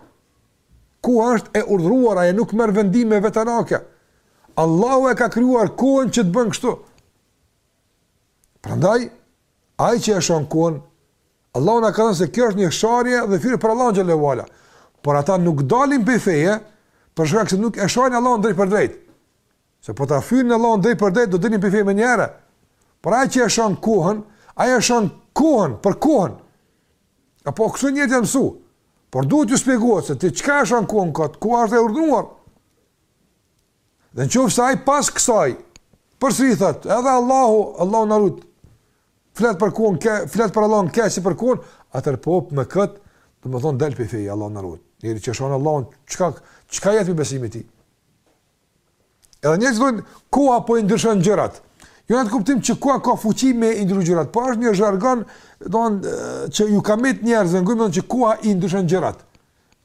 Koha është e urdhëruar, ajo nuk merr vendime vetanake. Allahu e ka krijuar kohën që të bën kështu. Prandaj ai që e shan kohën, Allahu na ka thënë se kjo është një sharje dhe fyerje për Allahun xhele ue ala. Por ata nuk dalin prej feje, për shkak se nuk e shajnë Allahun drejt për drejt. Se po ta fyenin Allahun drejt për drejt do dilnin prej feje menjëherë. Por ai që e shan kohën, ai e shan kohën për kohën. Apo kështu njerëzit janë mësu. Por duhet t'ju shpjegohet se ti çka e shan kohën kot, koha është e urdhëruar. Dhe në qofë se ai pas kësaj, përsëri thotë, edhe Allahu, Allahu na ruajt, flet për kohën keq, flet për Allahun keq si për kohën, atëherë po me këtë, domethënë, del prej feje, Allahu na ruajt. Njeri që shan Allahun, çka, çka jet prej besimit tij? Edhe njerëzit thonë koha po i ndryshon gjërat. Jo në atë kuptim që koha ka fuqi me i ndryshuar gjërat, por është një jargon, domethënë që u ka met njerëzve, që thonë koha i ndryshon gjërat.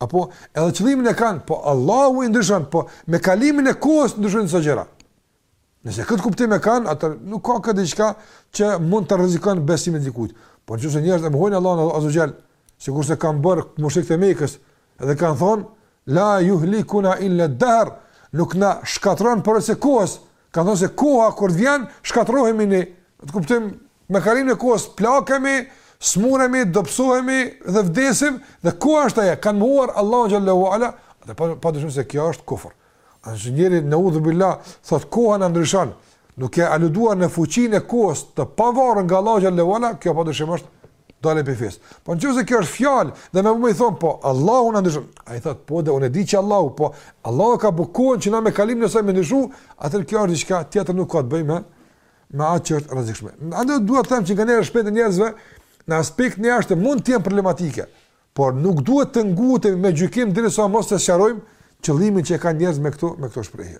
Apo edhe qëllimin e kanë, po Allahu i ndryshon, po me kalimin e kohës ndryshon do gjëra. Nëse këtë kuptim e kanë, atëherë nuk ka këtu diçka që mund të rrezikon besimin e dikujt. Por nëse njerëzit e mohojnë Allahun Azza wa Jall, sikurse kanë bërë mushrikët e Mekës, Dhe kanë thonë, La juhlikuna illa dëher, nuk na shkatron për ose kohës, kanë thonë se koha kur të vjen, shkatrohemi ne, në kuptim, me kalimin e kohës, plakemi, smuremi, dobësohemi dhe vdesim, dhe koha është ajo, kanë mohuar Allahun xhel-le ue ala, atëherë pa, pa dyshim se kjo është kufër. E nëse njeriu neudhubilah, thotë koha na ndryshon, duke aluduar në fuqinë e kohës të pavarur nga Allahu xhel-le ue ala, kjo pa dyshim është dalje prej fesë. Po në qoftë se kjo është fjalë, dhe me më i thonë, po Allahu na ndryshon, ai thotë, po dhe unë e di që Allahu, po Allahu ka bo kohën që na me kalimin e saj me ndryshu, atëherë kjo është diçka tjetër nuk ka të bëjë me, me atë që është e rrezikshme. Andaj dua të them që nganjëherë shprehjet e njerëzve, në aspektin e jashtëm mund të jenë problematike, por nuk duhet të ngutemi me gjykim derisa mos ta sqarojmë qëllimin që e kanë njerëzit me këto, me këto shprehje.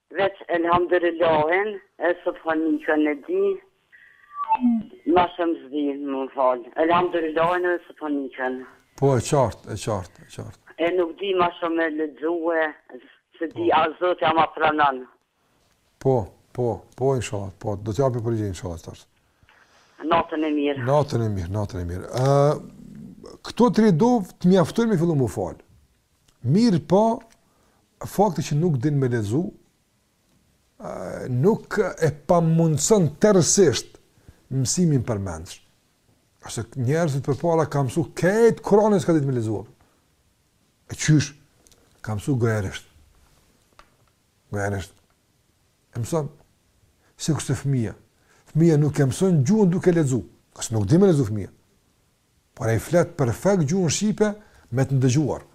Veç Elhamdullillahin e Subhanikën e di ma shumë s'di m'u fal Elhamdullillahin edhe Subhanikën. Po e qartë, e qartë, e qartë. E nuk di ma shumë me lexue, s'e di a Zoti a ma pranon. Po, po, po inshallah, po, do të japim përgjigje inshallah tash. Natën e mirë. Natën e mirë, natën e mirë. Ë këto tri do të mjaftojnë me fillu m'u fal. Mirëpo, fakti që nuk din me lexu, nuk e pamundëson tërësisht mësimin përmendsh. Ose njerëzit përpara ka mësu këtë Kuran e s'ka ditë me lexuar. E qysh, ka mësu gojarisht. Gojarisht. E mëson, sikurse fëmija. Fëmija nuk e mëson gjuhën duke lexu. Ose nuk di me lexu fëmija. Por ai flet perfekt gjuhën shqipe me të ndëgjuar.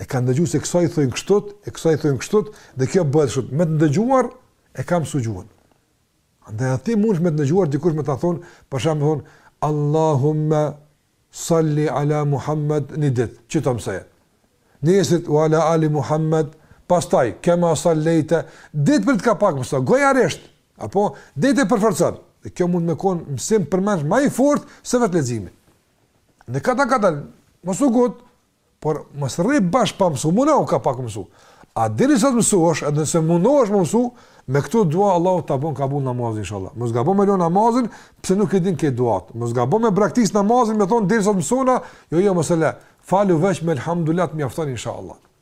E ka ndëgjuar se kësaj i thonë kështu, e kësaj i thonë kështu dhe kjo bëhet kështu. Me të ndëgjuar e ka mësu gjuhën. Andaj edhe ti mundesh me të ndëgjuar dikush me ta thon, për shembull thon Allahumma salli ala Muhammad ni ditë, qito mësoj. Nesrit ua ala ali Muhammad, pastaj kema sallaita, dit për ditë ka pak mëso gojarisht, Apo, deri ta përforcon. Dhe kjo mund me konë mësim përmendsh ma i fort se vetë leximi. Mëkata kata, mos u ngut, por mos rri bash pa mësu, munou ka pak mëso. A deri sa t'i mësojsh, edhe nëse mundohesh me mësu, me këto dua Allahu ta bon kabul namazin, inshallah. Mos gabo me lo namazin, pse nuk i din këto duat. Mos gabo me braktis namazin, me thonë deri sa t'mësona, jo jo mos e le. Falu veç me elhamdulilah mjafton, inshallah.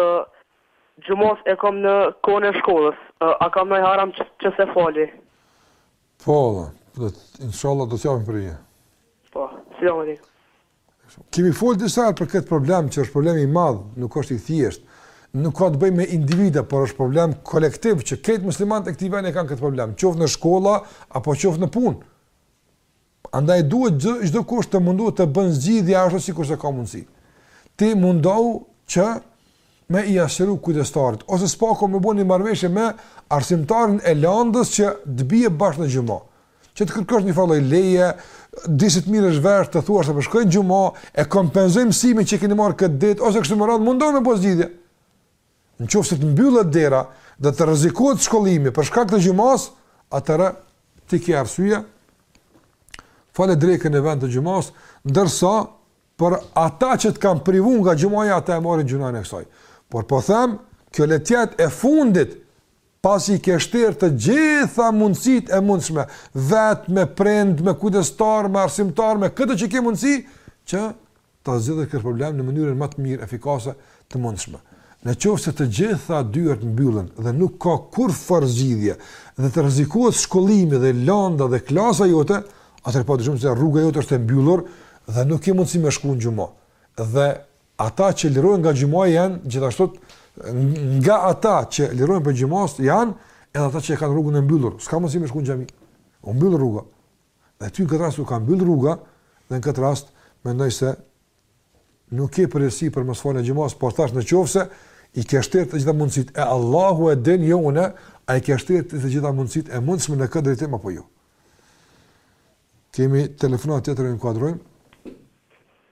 Ë xhumanë e kam në kohën e shkollës ë a kam naj haram që s'e fali. Po valla, do të inshallah do të japim përgjigje. Po, selam alejkum. Kemi folë disa herë për këtë problem që është problem i madh, nuk është i thjeshtë. Nuk ka të bëjë me individa, por është problem kolektiv që këtë muslimanët e këtij vendi e kanë këtë problem, qoftë në shkolla apo qoftë në punë. Andaj duhet çdo kush të mundohet të bën zgjidhje ashtu sikurse ka mundësi. Ti mundohu që me ia sqaru kujdestarit, ose së paku me bo një marrëveshje me arsimtarin e landës që të bie bash në xhuma. Që të kërkësh një farë lloj leje, disi të merresh vesh, të thua se po shkoj në xhuma, e kompenzojmë msimin që e keni marrë këtë ditë, ose kështu më radhë, mundohu me bo zgjidhje. Në qoftë se të mbyllet dera dhe të rrezikohet shkollimi për shkak të xhumas, atëherë ti ke arsye. Fale drekën në vend të xhumas, ndërsa për ata që të kanë privuar nga xhumaja ata e marrin gjynahin e kësaj. Por po them, kjo le të jetë e fundit pasi i ke shterë të gjitha mundësitë e mundshme, vetë me prind, me kujdestar, me arsimtar, me këdo që ke mundësi, që ta zgjidhësh këtë problem në mënyrën më të mirë efikase të mundshme. Në qoftë se të gjitha dyert mbyllen dhe nuk ka kurrfarë zgjidhje dhe të rrezikohet shkollimi dhe landa dhe klasa jote, atëherë padyshim se rruga jote është e mbyllur dhe nuk ke mundësi me shku në xhuma. Dhe ata që lirohen nga xhumaja janë gjithashtu nga ata që lirohen prej xhumasë janë edhe ata që e kanë rrugën e mbyllur, s'ka mundësi me shku në xhami. U mbyll rruga. Dhe aty në këtë rast u ka mbyll rruga dhe në këtë rast mendoj se nuk ke përgjegjësi për mosfaljen e xhumas, por thashë në qoftë se i ke shterë të gjitha mundësitë e Allahu e din jo unë, a i ke shterë të gjitha mundësitë e mundshme në këtë drejtim apo jo. Kemi telefonatë tjetër e inkuadrojmë.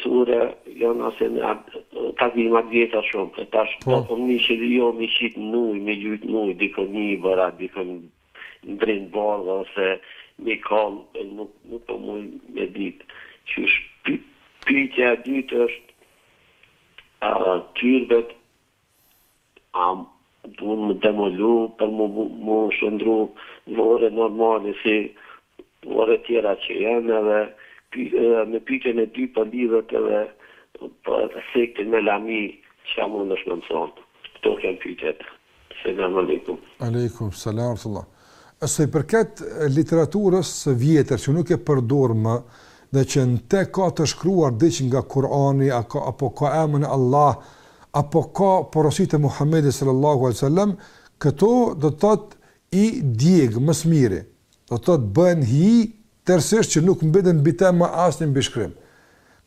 Sure janë ose me takvima të vjetra shumë e tash do me thonë jo mi qit nuj mi gjujt nuj dikun n'bërllok dikun ose mi kall nuk nuk po muj me dit qysh pytja e dyt është a tyrbet A dun m'u demolu për mu mu shëndrru n'vorre normale si vorre tjera që janë edhe me pyetjen e dytë po lidhet edhe për sektin melami çka mundesh me më thonë? Kto i kam pyetjet. Selam alejkum. Alejkum selam wa rahmetullah. Sa i përket literaturës së vjetër që nuk e përdor më dhe që në te ka të shkruar diç nga Kur'ani apo ka emrin e Allah apo ka porositë e Muhamedit sallallahu alejhi ve sellem, këto do të thotë i djeg më së miri, do të thotë bëhen hi tërësisht që nuk mbeten mbi te më asnjë mbishkrim.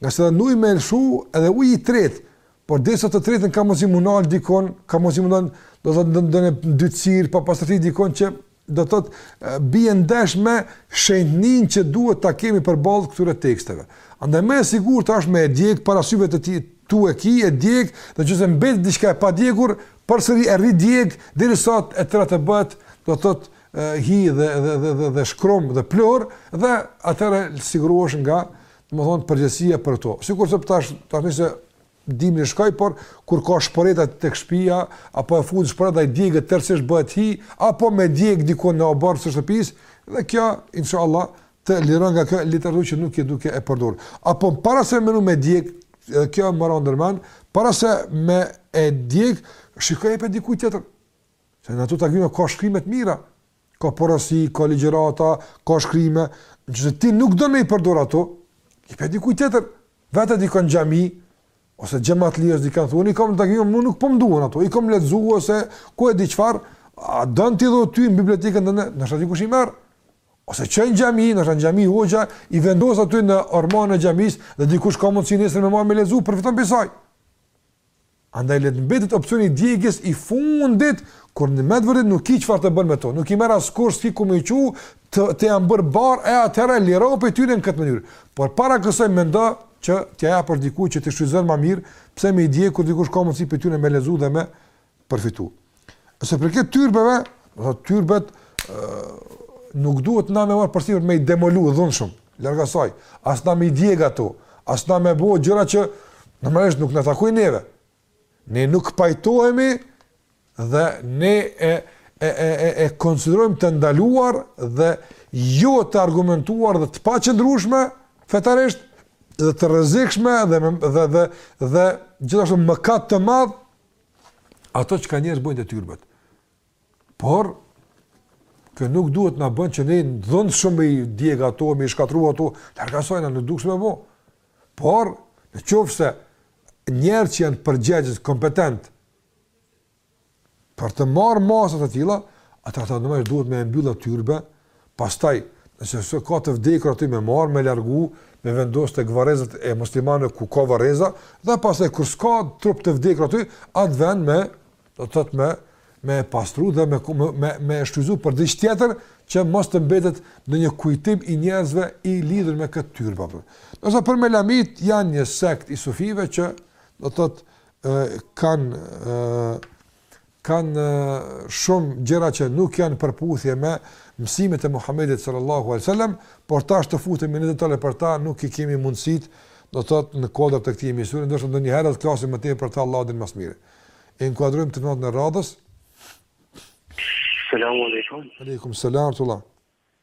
Ngase edhe në ujë me e lëshu edhe uji i tret Por derisa të tretën ka mundësi me nal dikun, ka mundësi me nal, do të thotë ndonjë ndytësir papastërti dikun që do të thotë bie ndesh me shenjtërinë që duhet ta kemi përballë këtyre teksteve. Andaj më e sigurt është me e djeg para syve të tu, tu e kqyr e djeg, në qoftë se mbet diçka e padjegur, përsëri e ridjeg derisa e tëra të bëhet, do të thotë hi dhe dhe dhe dhe, dhe shkrum dhe pluhur dhe atëherë sigurohesh nga domethënë përgjegjësia për to. Sikurse po tash tani s'e di në shkoj, por kur ka shporeta tek shtëpia apo e fut shporet e digjet tërësisht bëhet hi, apo me djeg dikun në oborr të shtëpisë dhe kjo inshallah të liron nga kjo literaturë që nuk e do me e përdor. Apo para se me me djeg, edhe kjo më ra ndërmend, para se me e djeg, shiko jepja dikujt tjetër. Se në ato takvime ka shkrime të mira, ka porosi, ka ligjërata, ka shkrime, në qoftë se ti nuk do me i përdor ato, jepja dikuj tjetër, vete dikon në xhami, ose xhematli është dikon, unë i kam këto takvime, mu nuk po m'duhen ato, i kam lexu, ose ku e di çfarë, a don ti edhe ty në bibliotekën tënde, nëse është aty kush i merr, ose çon në xhami, nëse është në xhami hoxha, i vendos aty në ormanin e xhamisë, dhe dikush ka mundësi nesër me marrë me lexu, përfiton prej saj. Andaj le të mbetet opsioni i djegjes i fundit kur me të vërtetë nuk ki çfarë të bën me to, nuk i merr askush s'ki ku me i çu të të janë bërë barrë atëherë lirohu prej tyre në këtë mënyrë. Por para kësaj mendo që t'ia japësh dikuj që t'i shfrytëzon ma mirë, pse me i djeg kur dikush ka mundësi prej tyre me lexu dhe me përfitu. Sa i përket tyrbeve, do thotë tyrbet nuk duhet na me marr përsipër me i demolu dhunshëm. Larg asaj, as na me i djeg ato, as na me bo gjëra që normalisht nuk na takojnë neve. Ne nuk pajtohemi dhe ne e e e e e konsiderojmë të ndaluar dhe jo të argumentuar dhe të paqëndrueshme fetarisht dhe të rrezikshme dhe dhe dhe, dhe gjithashtu mëkat të madh ato çka njerëz bëjnë te tyrbet. Por, kjo nuk duhet t'na bën që ne dhunshëm me i djeg ato, me i shkatrru ato, larg asaj, na nuk duhet me e bo. Por, në qoftë se njerëz që janë përgjegjës, kompetent, për të marrë masa të tilla, ata ata duhet me e mbyll atë tyrbe, Pastaj, nëse ka të vdekur aty me marr, me largu, me vendos tek varrezat e muslimanëve ku ka varreza, dhe pastaj kur s'ka trup të vdekur aty, atë vend me, do të thotë me me pastru dhe me me me shfrytzu për diç tjetër që mos të mbetet ndonjë kujtim i njerëzve i lidhur me këtë tyrbe. Ndërsa për Melamit janë një sekt i sufive që do të thotë kanë kanë shumë gjëra që nuk janë përputhje me mësimet e Muhamedit sallallahu alaihi wasallam, por tash të futemi në detale për ta, nuk i kemi mundësitë, do të thotë në kuadër të këtij emisioni, ndoshta ndonjëherë do të flasim më tepër për ta, Allahu e di më së miri. E inkuadrojmë telefonatën e radhës. Selamun alejkum. Aleikum selam rahmetullah.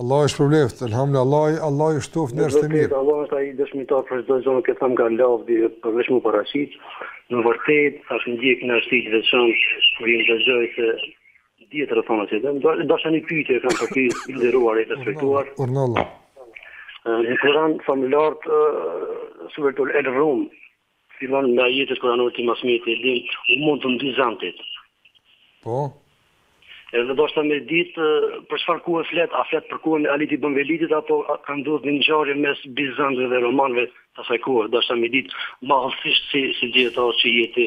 Allah ju shpërbleftë, elhamdulilah, Allah, Allah ju shtoftë njerëz të mirë. Allah është ai dëshmitar për shdo zonë këtë thamë ka lavdi përveç mu paraqit. Në vërtetë, sa është ndjek në ashtë i gjithë qënë, kër i ndëgjoj se dijetarë e thonë që dhe, deshta një pyetje e kam për ty i nderuar, i respektuar. Urdhno vlla. Në Kuran famëlartë, suretul El Rum, Fillon nga ajetet kuranore, ti ma s'miri e din u mundën bizantët. Po. Edhe deshta me ditë për çfarë kohe flet, a flet për kohën e Halit ibn Velidit apo ka ndodhur një ngjarje mes bizantëve dhe romanëve të asaj kohe, deshta me ditë ma hollësisht si si dijetar që je ti.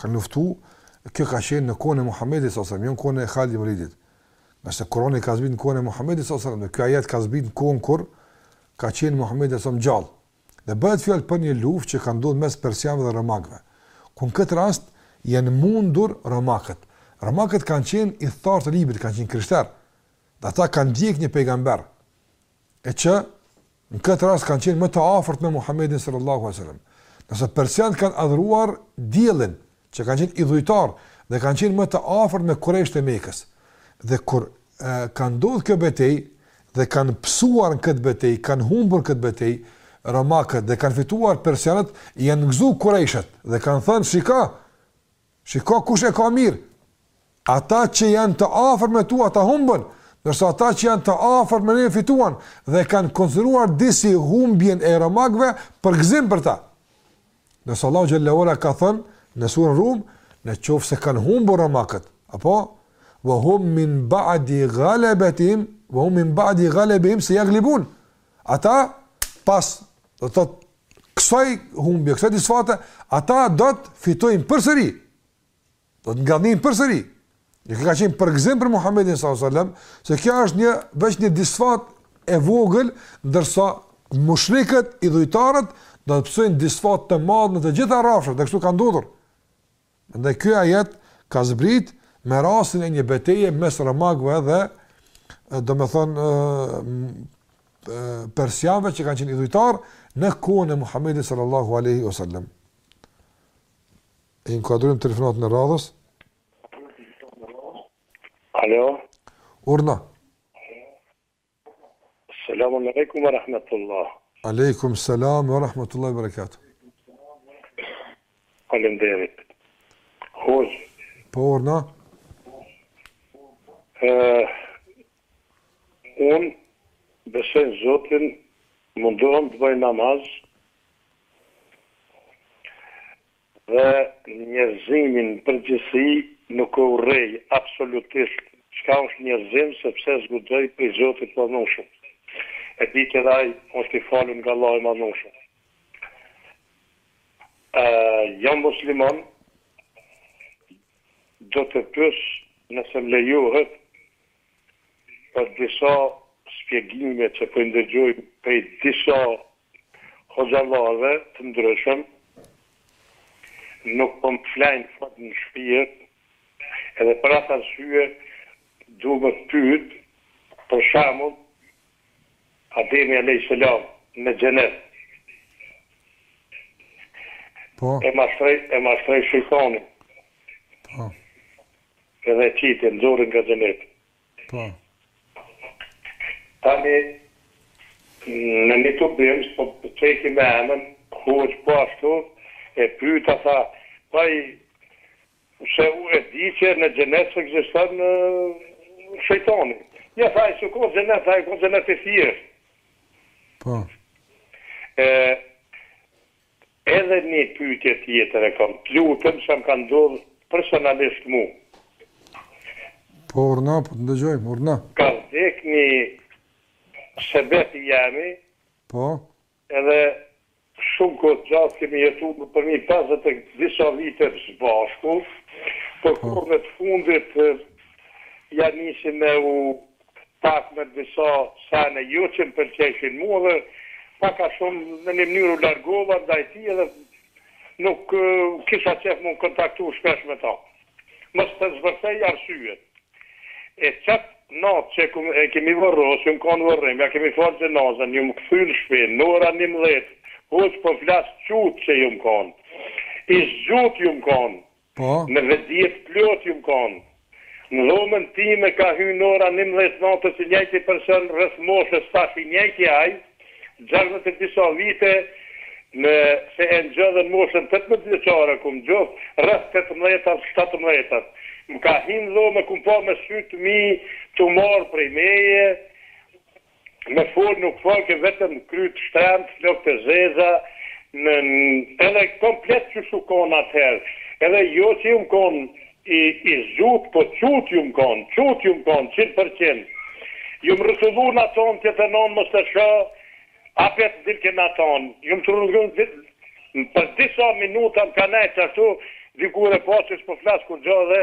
Kanë luftu, kjo ka qenë në kohën e Muhamedit sallallahu alaihi wasallam, jo në kohën e Khalid ibn Walidit. Nëse Kurani ka zbritur në kohën e Muhamedit sallallahu alaihi wasallam, ky ajet ka zbritur në kohën kur ka qenë Muhamedi sallallahu alaihi wasallam gjallë. Dhe bëhet fjalë për një luftë që ka ndodhur mes persianëve dhe romakëve. Ku në këtë rast janë mundur romakët. Romakët kanë qenë ithtarë të librit, kanë qenë krishterë. Dhe ata kanë ndjek një pejgamber e që Në këtë rast kanë qenë më të afërt me Muhamedin sallallahu alaihi wasallam. Ndërsa persianët kanë adhuruar diellin, që kanë qenë idhujtarë dhe kanë qenë më të afërt me kurejshët e Mekës. Dhe kur e, ka ndodhur kjo betejë dhe kanë pësuar në këtë betejë, kanë humbur këtë betejë romakët dhe kanë fituar persianët, janë gëzuar kurejshët dhe kanë thënë, "Shika, Shiko kush e ka mirë. Ata që janë të afërt me ty ata humbën, ndërsa ata që janë të afërt me ne fituan dhe kanë konsideruar disi humbjen e romakëve për gëzim për ta. Ndërsa Allahu xhele ue ala ka thënë në surën Rum, në qoftë se kanë humbur romakët, apo wa hum min ba'di ghalabatim wa hum min ba'di ghalabihim sayaglibun. Ata pas do të kësaj humbje, kësaj disfate, ata do të fitojnë përsëri, do të ngadhënjejnë përsëri, një ka qenë përgëzim për Muhammedin s.a.s. se kjo është një, veç një disfatë e vogël, ndërsa mushrikët, idhujtarët, do të pësojnë disfatë të madhe në të gjitha rrafshet, dhe kështu ka ndodhur. Andaj ky ajet ka zbrit me rastin e një beteje mes romakëve dhe domethënë persianëve që kanë qenë idhujtarë në kohën e Muhamedit sallallahu alaihi wasallam. E inkuadrojmë telefonatën e radhës. Alo. Urdhno. Selamun alejkum wa rahmetullah. Alejkum selam wa rahmetullah wa berekatuh. Faleminderit. Hoxhë. Po urdhno. Ëh un besoj në Zotin, mundohem të bëj namaz. Dhe njerëzimin në përgjithësi nuk e urrej absolutisht çka është njerëzim sepse s'guxoj prej Zotit të Madhnushëm. E di që dhe ai është i falur nga Allahu i Madhnushëm. A jam musliman? Do të pyes nëse më lejohet për disa spjegime që po i ndëgjoj prej disa Hoxhallarëve të ndryshëm nuk po më flajnë fort në shpirt edhe për atë arsye du me t'pyt për shembull Ademi alejh selam në xhenet Po. e mashtroi e mashtroi shejtani Po. edhe e qiti e nxori nga xheneti. Po. Tani në një tubim po qekim e emën hoxhë po ashtu e pyeta thash pa pse unë e di që në xhenet s'ekziston shejtani jo tha ai s'u kon xhenet ai u kon xhenet i thjeshtë. Po. E Edhe ni pyetje tjetër e kam. T'lutem ça më ka ndodhur personalisht mu. Po urdhno po të ndëgjojmë urdhno. Ka vdek ni sehep i jemi. Po. Edhe shumë kohë të gjatë kemi jetu për ni pesëdhjetë e disa vite sbashku. Po. Por kohëve të fundit ja nisi me u Pak me disa sene jo që më pëlqejshin mua dhe pak a shumë në një mënyrë u largova ndaj tij edhe nuk kisha qejf me u kontaktu shpesh me ta. Mos të zbërthej arsyet. E qat natë që e kemi varros, jom kon n'varrim, ja kemi fal xhenazën, jom kthy në shpi, në ora njëmbëdhjetë, hoxh po flas zgjut që jom kon. I zgjut jom kon. Po. Me vetëdije të plotë jum kon. N'dhomën time ka hy n'ora njëmbëdhjetë t'natës i njëjti person rreth moshës tash i njëjti ai, gjashtëdhjetë e disa vite nëse e zgjedhim moshën tetëmbëdhjetë vjeçare kum gjoft rreth tetëmbëdhjetat shtatëmbëdhjetat m'ka hi n'dhomë e kum pa me sytë mi tu marrë prej meje Më fol nuk fol ke vetëm kry të shtremb flok të zeza edhe komplet qysh u kon atëher edhe jo që jum kon i zgjut po qut jum kon qut jum kon qind për qind jum rrotullu n'atë ton që të non mos të shoh apet dil ke naton jum trurrëllu për disa minuta më ka nejt ashtu dikur e pa se s'po flas kurgjo edhe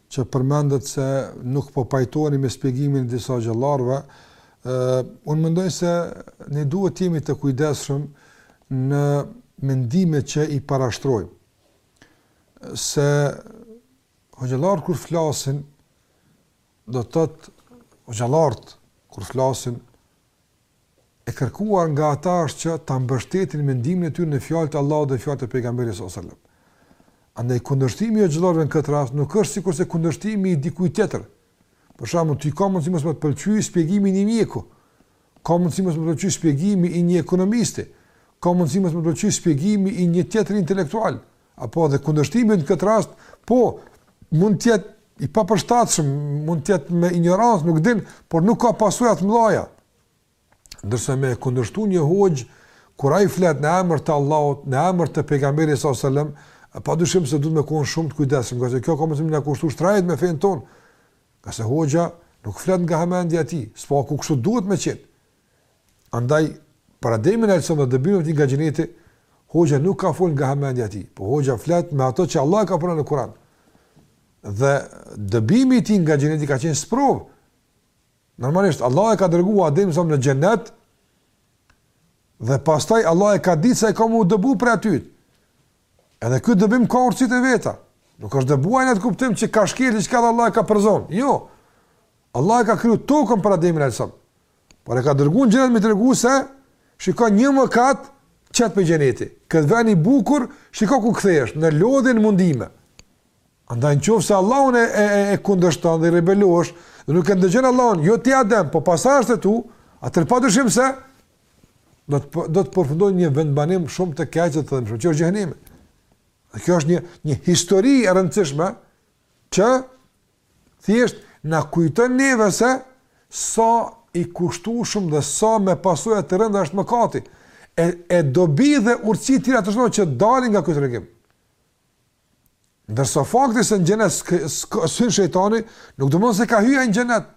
që përmendët se nuk po pajtoheni me shpjegimin e disa hoxhallarëve, unë mendoj se ne duhet të jemi të kujdesshëm në mendimet që i parashtrojmë. Se hoxhallarët kur flasin, do të thotë hoxhallarët kur flasin, E kërkuar nga ata është që ta mbështetin mendimin e tyre në fjalë të Allahut dhe fjalë të Pejgamberit sallallahu alajhi wasallam. Andaj kundërshtimi i hoxhallarëve në këtë rast nuk është sikurse kundërshtimi i dikujt tjetër. Për shembull, ty ka mundësi mos me të pëlqy shpjegimi i një mjeku. Ka mundësi mos me të pëlqy shpjegimi i një ekonomisti. Ka mundësi mos me të pëlqy shpjegimi i një tjetër intelektual. Apo edhe kundërshtimi në këtë rast, po, mund të jetë i papërshtatshëm, mund të jetë me injorancë, nuk din, por nuk ka pasoja të mdhaja. Ndërsa me kundërshtu një hoxhë, kur ai flet në emër të Allahut, në emër të pejgamberit s.a.s. Pa dyshim se duhet me konë shumë të kujdesshëm, ngase kjo ka mundësi me na kushtu shtrejt me fenë tonë, ngase hoxha nuk flet nga hamendja e tij, së paku kështu duhet me qenë. Andaj, për Ademin Alison dhe dëbimin e tij nga Xheneti, Hoxha nuk ka fol nga hamendja e tij, po Hoxha flet me ato që Allah ka përmend në Kur'an. Dhe dëbimi i tij nga Xheneti ka qenë sprov. Normalisht Allah e ka dërguar Ademin alejhi selam në Xhenet. Dhe pastaj Allah e ka ditë se ai ka me u dëbu prej aty. Edhe ky dëbim ka urtësi të veta. Nuk është dëbuar në atë kuptim që ka shkel diçka dhe Allah e ka përzon. Jo. Allah e ka kriju tokën për Ademin alejhi selam. Por e ka dërguar në xhenet me i tregu se shiko një mëkat t'qet prej xheneti. Këtij vendi të bukur, shiko ku kthehesh në lodhje e mundime. Andaj nëse Allahun e e, e kundërshton dhe rebelohesh, dhe nuk e ndëgjon Allahun, jo ti Adem, po pasardhësit e tu, atëherë pa dyshim se do të do të përfundojë në një vendbanim shumë të keq të themi, që është xhehenemi. Dhe kjo është një një histori e rëndësishme që thjesht na kujton neve se sa i kushtueshëm dhe sa me pasoja të rënda është mëkati. E e dobi dhe urtësi të tjera të shumta që dalin nga ky tregim. Ndërsa fakti se në xhenet s'hyn shejtani, nuk domethënë se ka hy në xhenet.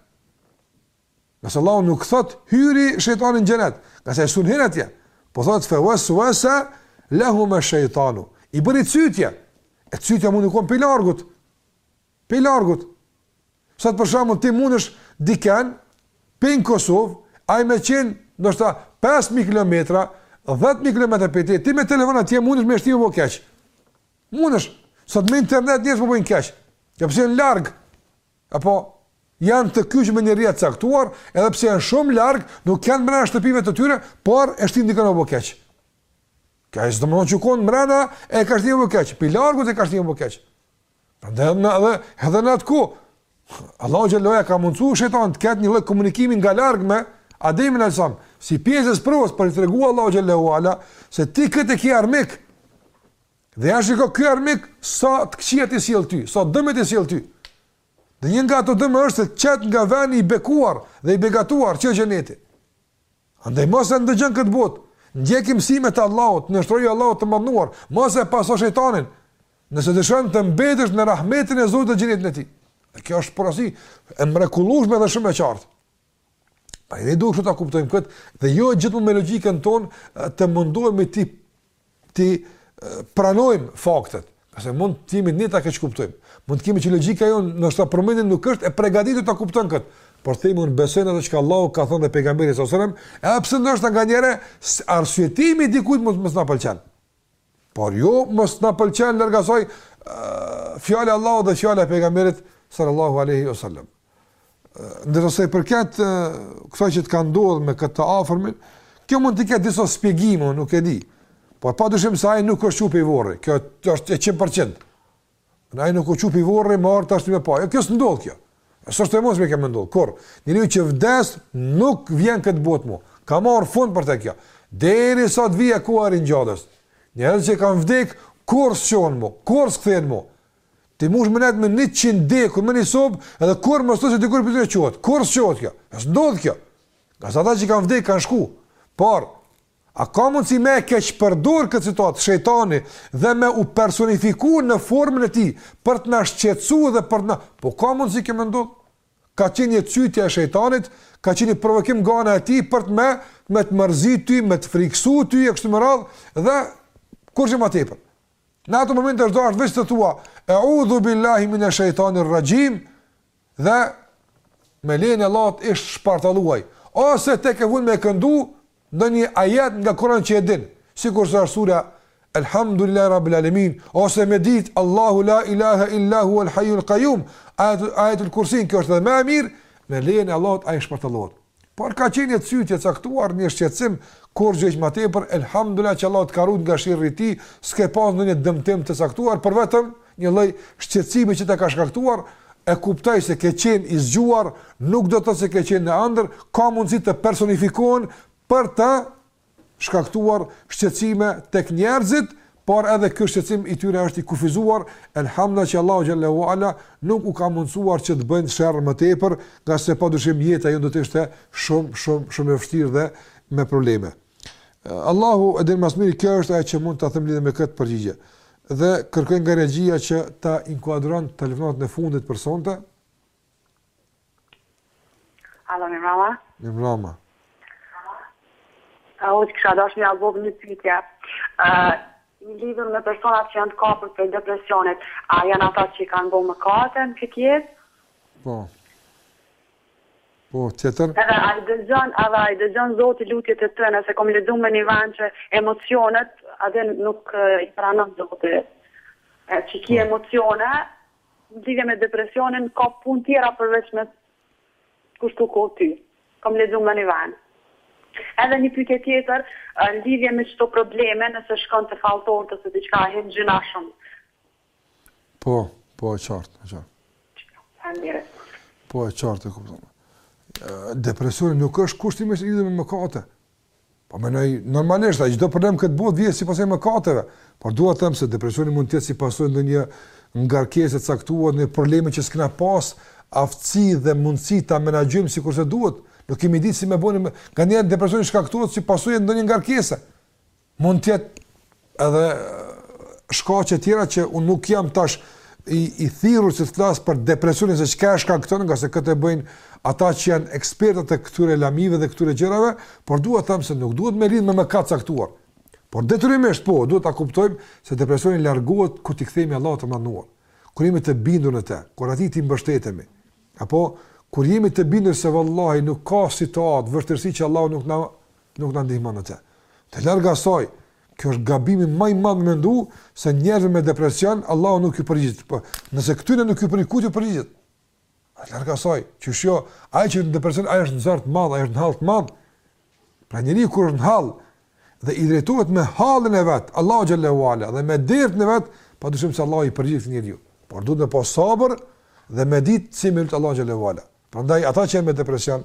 Ngase Allahu nuk thot hyri shejtani në xhenet, ngase s'un hyn atje. Po thot fe was wasa lahuma shejtanu. I bëri cytje. E cytja mund të kon prej largut. Pi largut. Sot për shembull ti mundesh diken pi në Kosovë, ai me qenë, ndoshta 5000 kilometra, 10000 kilometra pe ti, ti me telefon atje mundesh me shti me bo keq. Mundesh. Sot me internet njerëz po bëjnë keq. Edhe pse janë larg. Apo janë të kyç me një rrjet të caktuar, edhe pse janë shumë larg, nuk janë brenda shtëpive të tyre, por e shtin dikon me bo keq. S'ka as domethonë që kon brenda e ka shti me bo keq. Pi largut e ka shti me bo keq. Prandaj edhe edhe në atë kohë Allahu xhelle ala ka mundsuar shejtani të ketë një lloj komunikimi nga larg me Ademin alejhi selam, si pjesë e provës për të treguar Allahu xhelle ala se ti këtë e ke armik. Dhe ja shiko ky armik sa të këqija t'i sjell ty, sa dëme t'i sjell ty. Dhe një nga ato dëme është të qet nga vendi i bekuar dhe i begatuar që është xheneti. Andaj mos e ndëgjo në këtë botë. Ndjeki mësimet e Allahut, nënshtroju Allahut të madhëruar, mos e paso shejtanin. Nëse dëshon të mbetesh në rahmetin e Zotit dhe xhenetin e tij. Dhe kjo është porosi e mrekullueshme dhe shumë e qartë. Pra ne duhet ta kuptojmë këtë dhe jo gjithmonë me logjikën tonë të mundohemi t'i t'i pranojmë faktet. Sepse mund të jemi ne ta keqkuptojmë. Mund të kemi që logjika jonë në atë moment nuk është e përgatitur ta kupton kët. Por themi unë besoj në atë që Allahu ka thënë dhe pejgamberi alejhi selam, edhe pse ndoshta nganjëherë arsyetimi i dikujt mos mos na pëlqen. Por jo mos na pëlqen larg asaj fjala e Allahut dhe fjala e pejgamberit sallallahu alaihi wasallam. Ndërsa sa i përket kësaj që të ka ndodhur me këtë të afërmin, kjo mund të ketë disa shpjegime, nuk e di. Por padyshim se ai nuk është çu pi vorrit. Kjo është 100%. Se ai nuk u çu pi vorri, me ardhë ty me t'pa. Jo kjo s'ndodh kjo. Është është mos me kenë ndodhë. Kurrë, njeriu që vdes nuk vjen në këtë botë mo. Ka marrë fund për të kjo. Derisa të vijë koha e ringjalljes. Njerëz që kanë vdek, kurrë s'çohen mo, kurrë s'kthehen mo. Ti mush me nejt me njëqind të dekur, me një sobë, edhe kurrë mos thuaj që dikur për të çohet. Kurrë s'çohet kjo? S'ndodh kjo. Nga se ata që kanë vdek, kanë shku. Por, A ka mundësi me e keqpërdorë këtë situatë shejtani dhe me u personifiku në formën e tij për të na shqetësuar dhe për të na, po ka mundësi kjo me ndodh. Ka qenë një cytje e shejtanit, ka qenë një provokim nga ana e tij për të me me të mërzit ty, me të friksu ty e kështu me radhë dhe kurgjë më tepër. Në atë moment t'ish dasht veç të thua, "E'udhu billahi minash shaitanir rajim." dhe me lejen e Allahut ish shpartalluaj ose të ke vu me këndu ndonjë ajet nga Kurani që e din, sikurse është sura Elhamdulillahi Rabbil Alemin ose me ditë Allahu la ilahe illa huwal hayyul qayyum ajetul kursin kjo është edhe më e mirë me lejen e Allahut ai shpartallohet. Por ka qenë një cytje e caktuar, një shqetësim, kurrgjë që më tepër, elhamdulilah që Allahu të ka ruajtur nga sherri i tij, s'ke pas ndonjë dëmtim të caktuar, por vetëm një lloj shqetësimi që të ka shkaktuar, e kuptoj se ke qenë i zgjuar, nuk do të thotë se ke qenë në ëndërr, ka mundësi të personifikohen për të shkaktuar shqetësime tek njerëzit, por edhe ky shqetësim i tyre është i kufizuar, elhamdullah që Allahu xhalla u ala nuk u ka mundësuar që të bëjnë sherr më tepër, ngase padyshim jeta jonë do të ishte shumë shumë shumë e vështirë dhe me probleme. Allahu e din më së miri, kjo është ajo që mund ta them lidhur me këtë përgjigje. Dhe kërkoj nga regjia që ta inkuadron telefonatën e fundit për sonte. Alo, mirëmrama. Mirëmrama. Hoxhë, kisha dashë me ta bo një pytje. Në lidhje me personat që janë të kapur prej depresionit, a janë ata që i kanë bo mëkate në këtë jetë? Po. Po, tjetër? Edhe a i dëgjon, edhe a i dëgjon zoti lutjet e tyne, se kom lezu me një vend që emocionet, edhe nuk i pranon zoti. Që ki, po, emocione, Në lidhje me depresionin ka punë tjera përveç me kushtu kohë ty. Kam lexu në një vend. Edhe një pyetje tjetër në lidhje me qëto probleme nëse shkon te falltorët ose diçka a hin gjynah shumë. Po, po e qartë, e qartë. Faleminderit. Po e qartë e kuptova. Depresioni nuk është kushtimisht i lidhur me mëkate. Po mendoj normalisht ai çdo problem në këtë botë vjen si pasojë e mëkateve, por dua të them se depresioni mund të jetë si pasojë ndonjë ngarkese të caktuar, ndonjë problemi që s'kena pas aftësi dhe mundësi ta menaxhojmë sikurse duhet. Nuk kemi ditë si me bë, nganjëherë depresioni shkaktohet si pasojë e ndonjë ngarkese. Mund të jetë Edhe shkaqe tjera që unë nuk jam tash i, i thirrur që të flas për depresionin se çka e shkakton, ngase këtë e bëjnë ata që janë ekspertët e këtyre lamive dhe këtyre gjërave, por dua të them se nuk duhet me lidhë me mëkat të caktuar. Por detyrimisht po, duhet ta kuptojmë se depresioni largohet kur t'i kthehemi Allahut të Madhëruar. Kur jemi të bindur në të, kur atij t'i mbështetemi. Apo kur jemi të bindur se vallahi nuk ka situatë vështirësi që Allahu nuk na Nuk na ndihmon atë. Të larg asaj, kjo është gabimi më i madh me mendu se njerëzve me depresion Allahu nuk ju përgjigjet. Po, nëse këtyre nuk ju përgjigjet, kujt i përgjigjet? A larg asaj, qysh jo, ai që në depresion ai është në zor të madh, ai është në hall të madh. Pra njeriu kur është në hall dhe i drejtohet me hallin e vet, Allahu xhallahu ala dhe me dertin e vet, padyshim se Allahu i përgjigjet njeriut. Por duhet të bo sabër dhe me ditë si me iu lut Allahut xhallahu ala. Prandaj ata që janë me depresion,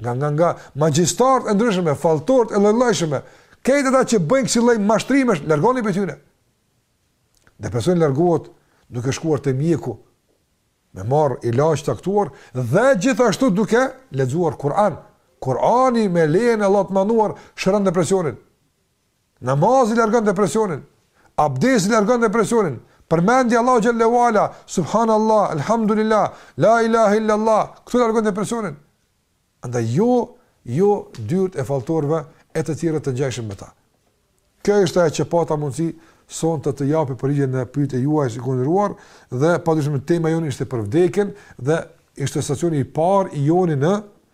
Nga nga nga magjistarët e ndryshëm, falltorët e lloj-llojshëm, këta ata që bëjnë kësi lloj mashtrimesh, largoni prej tyre. Depresioni largohet duke shkuar te mjeku me marr ilaç të caktuar dhe gjithashtu duke lexuar Kur'an. Kur'ani me lejen e Allahut të madhëruar shëron depresionin. Namazi largon depresionin, abdesti largon depresionin, përmendja Allahu xhallahu ala, subhanallahu, elhamdulillah, la ilaha illa allah, këto largon depresionin. Andaj jo, jo dyrt e falltorëve e të tjerë të ngjashëm me ta. Kjo është ajo që pata mundsi sonte të, të japë për lidhjen e pyetjes suaj e nderuar dhe padyshim tema jonë ishte për vdekjen dhe ishte stacioni i parë i joni në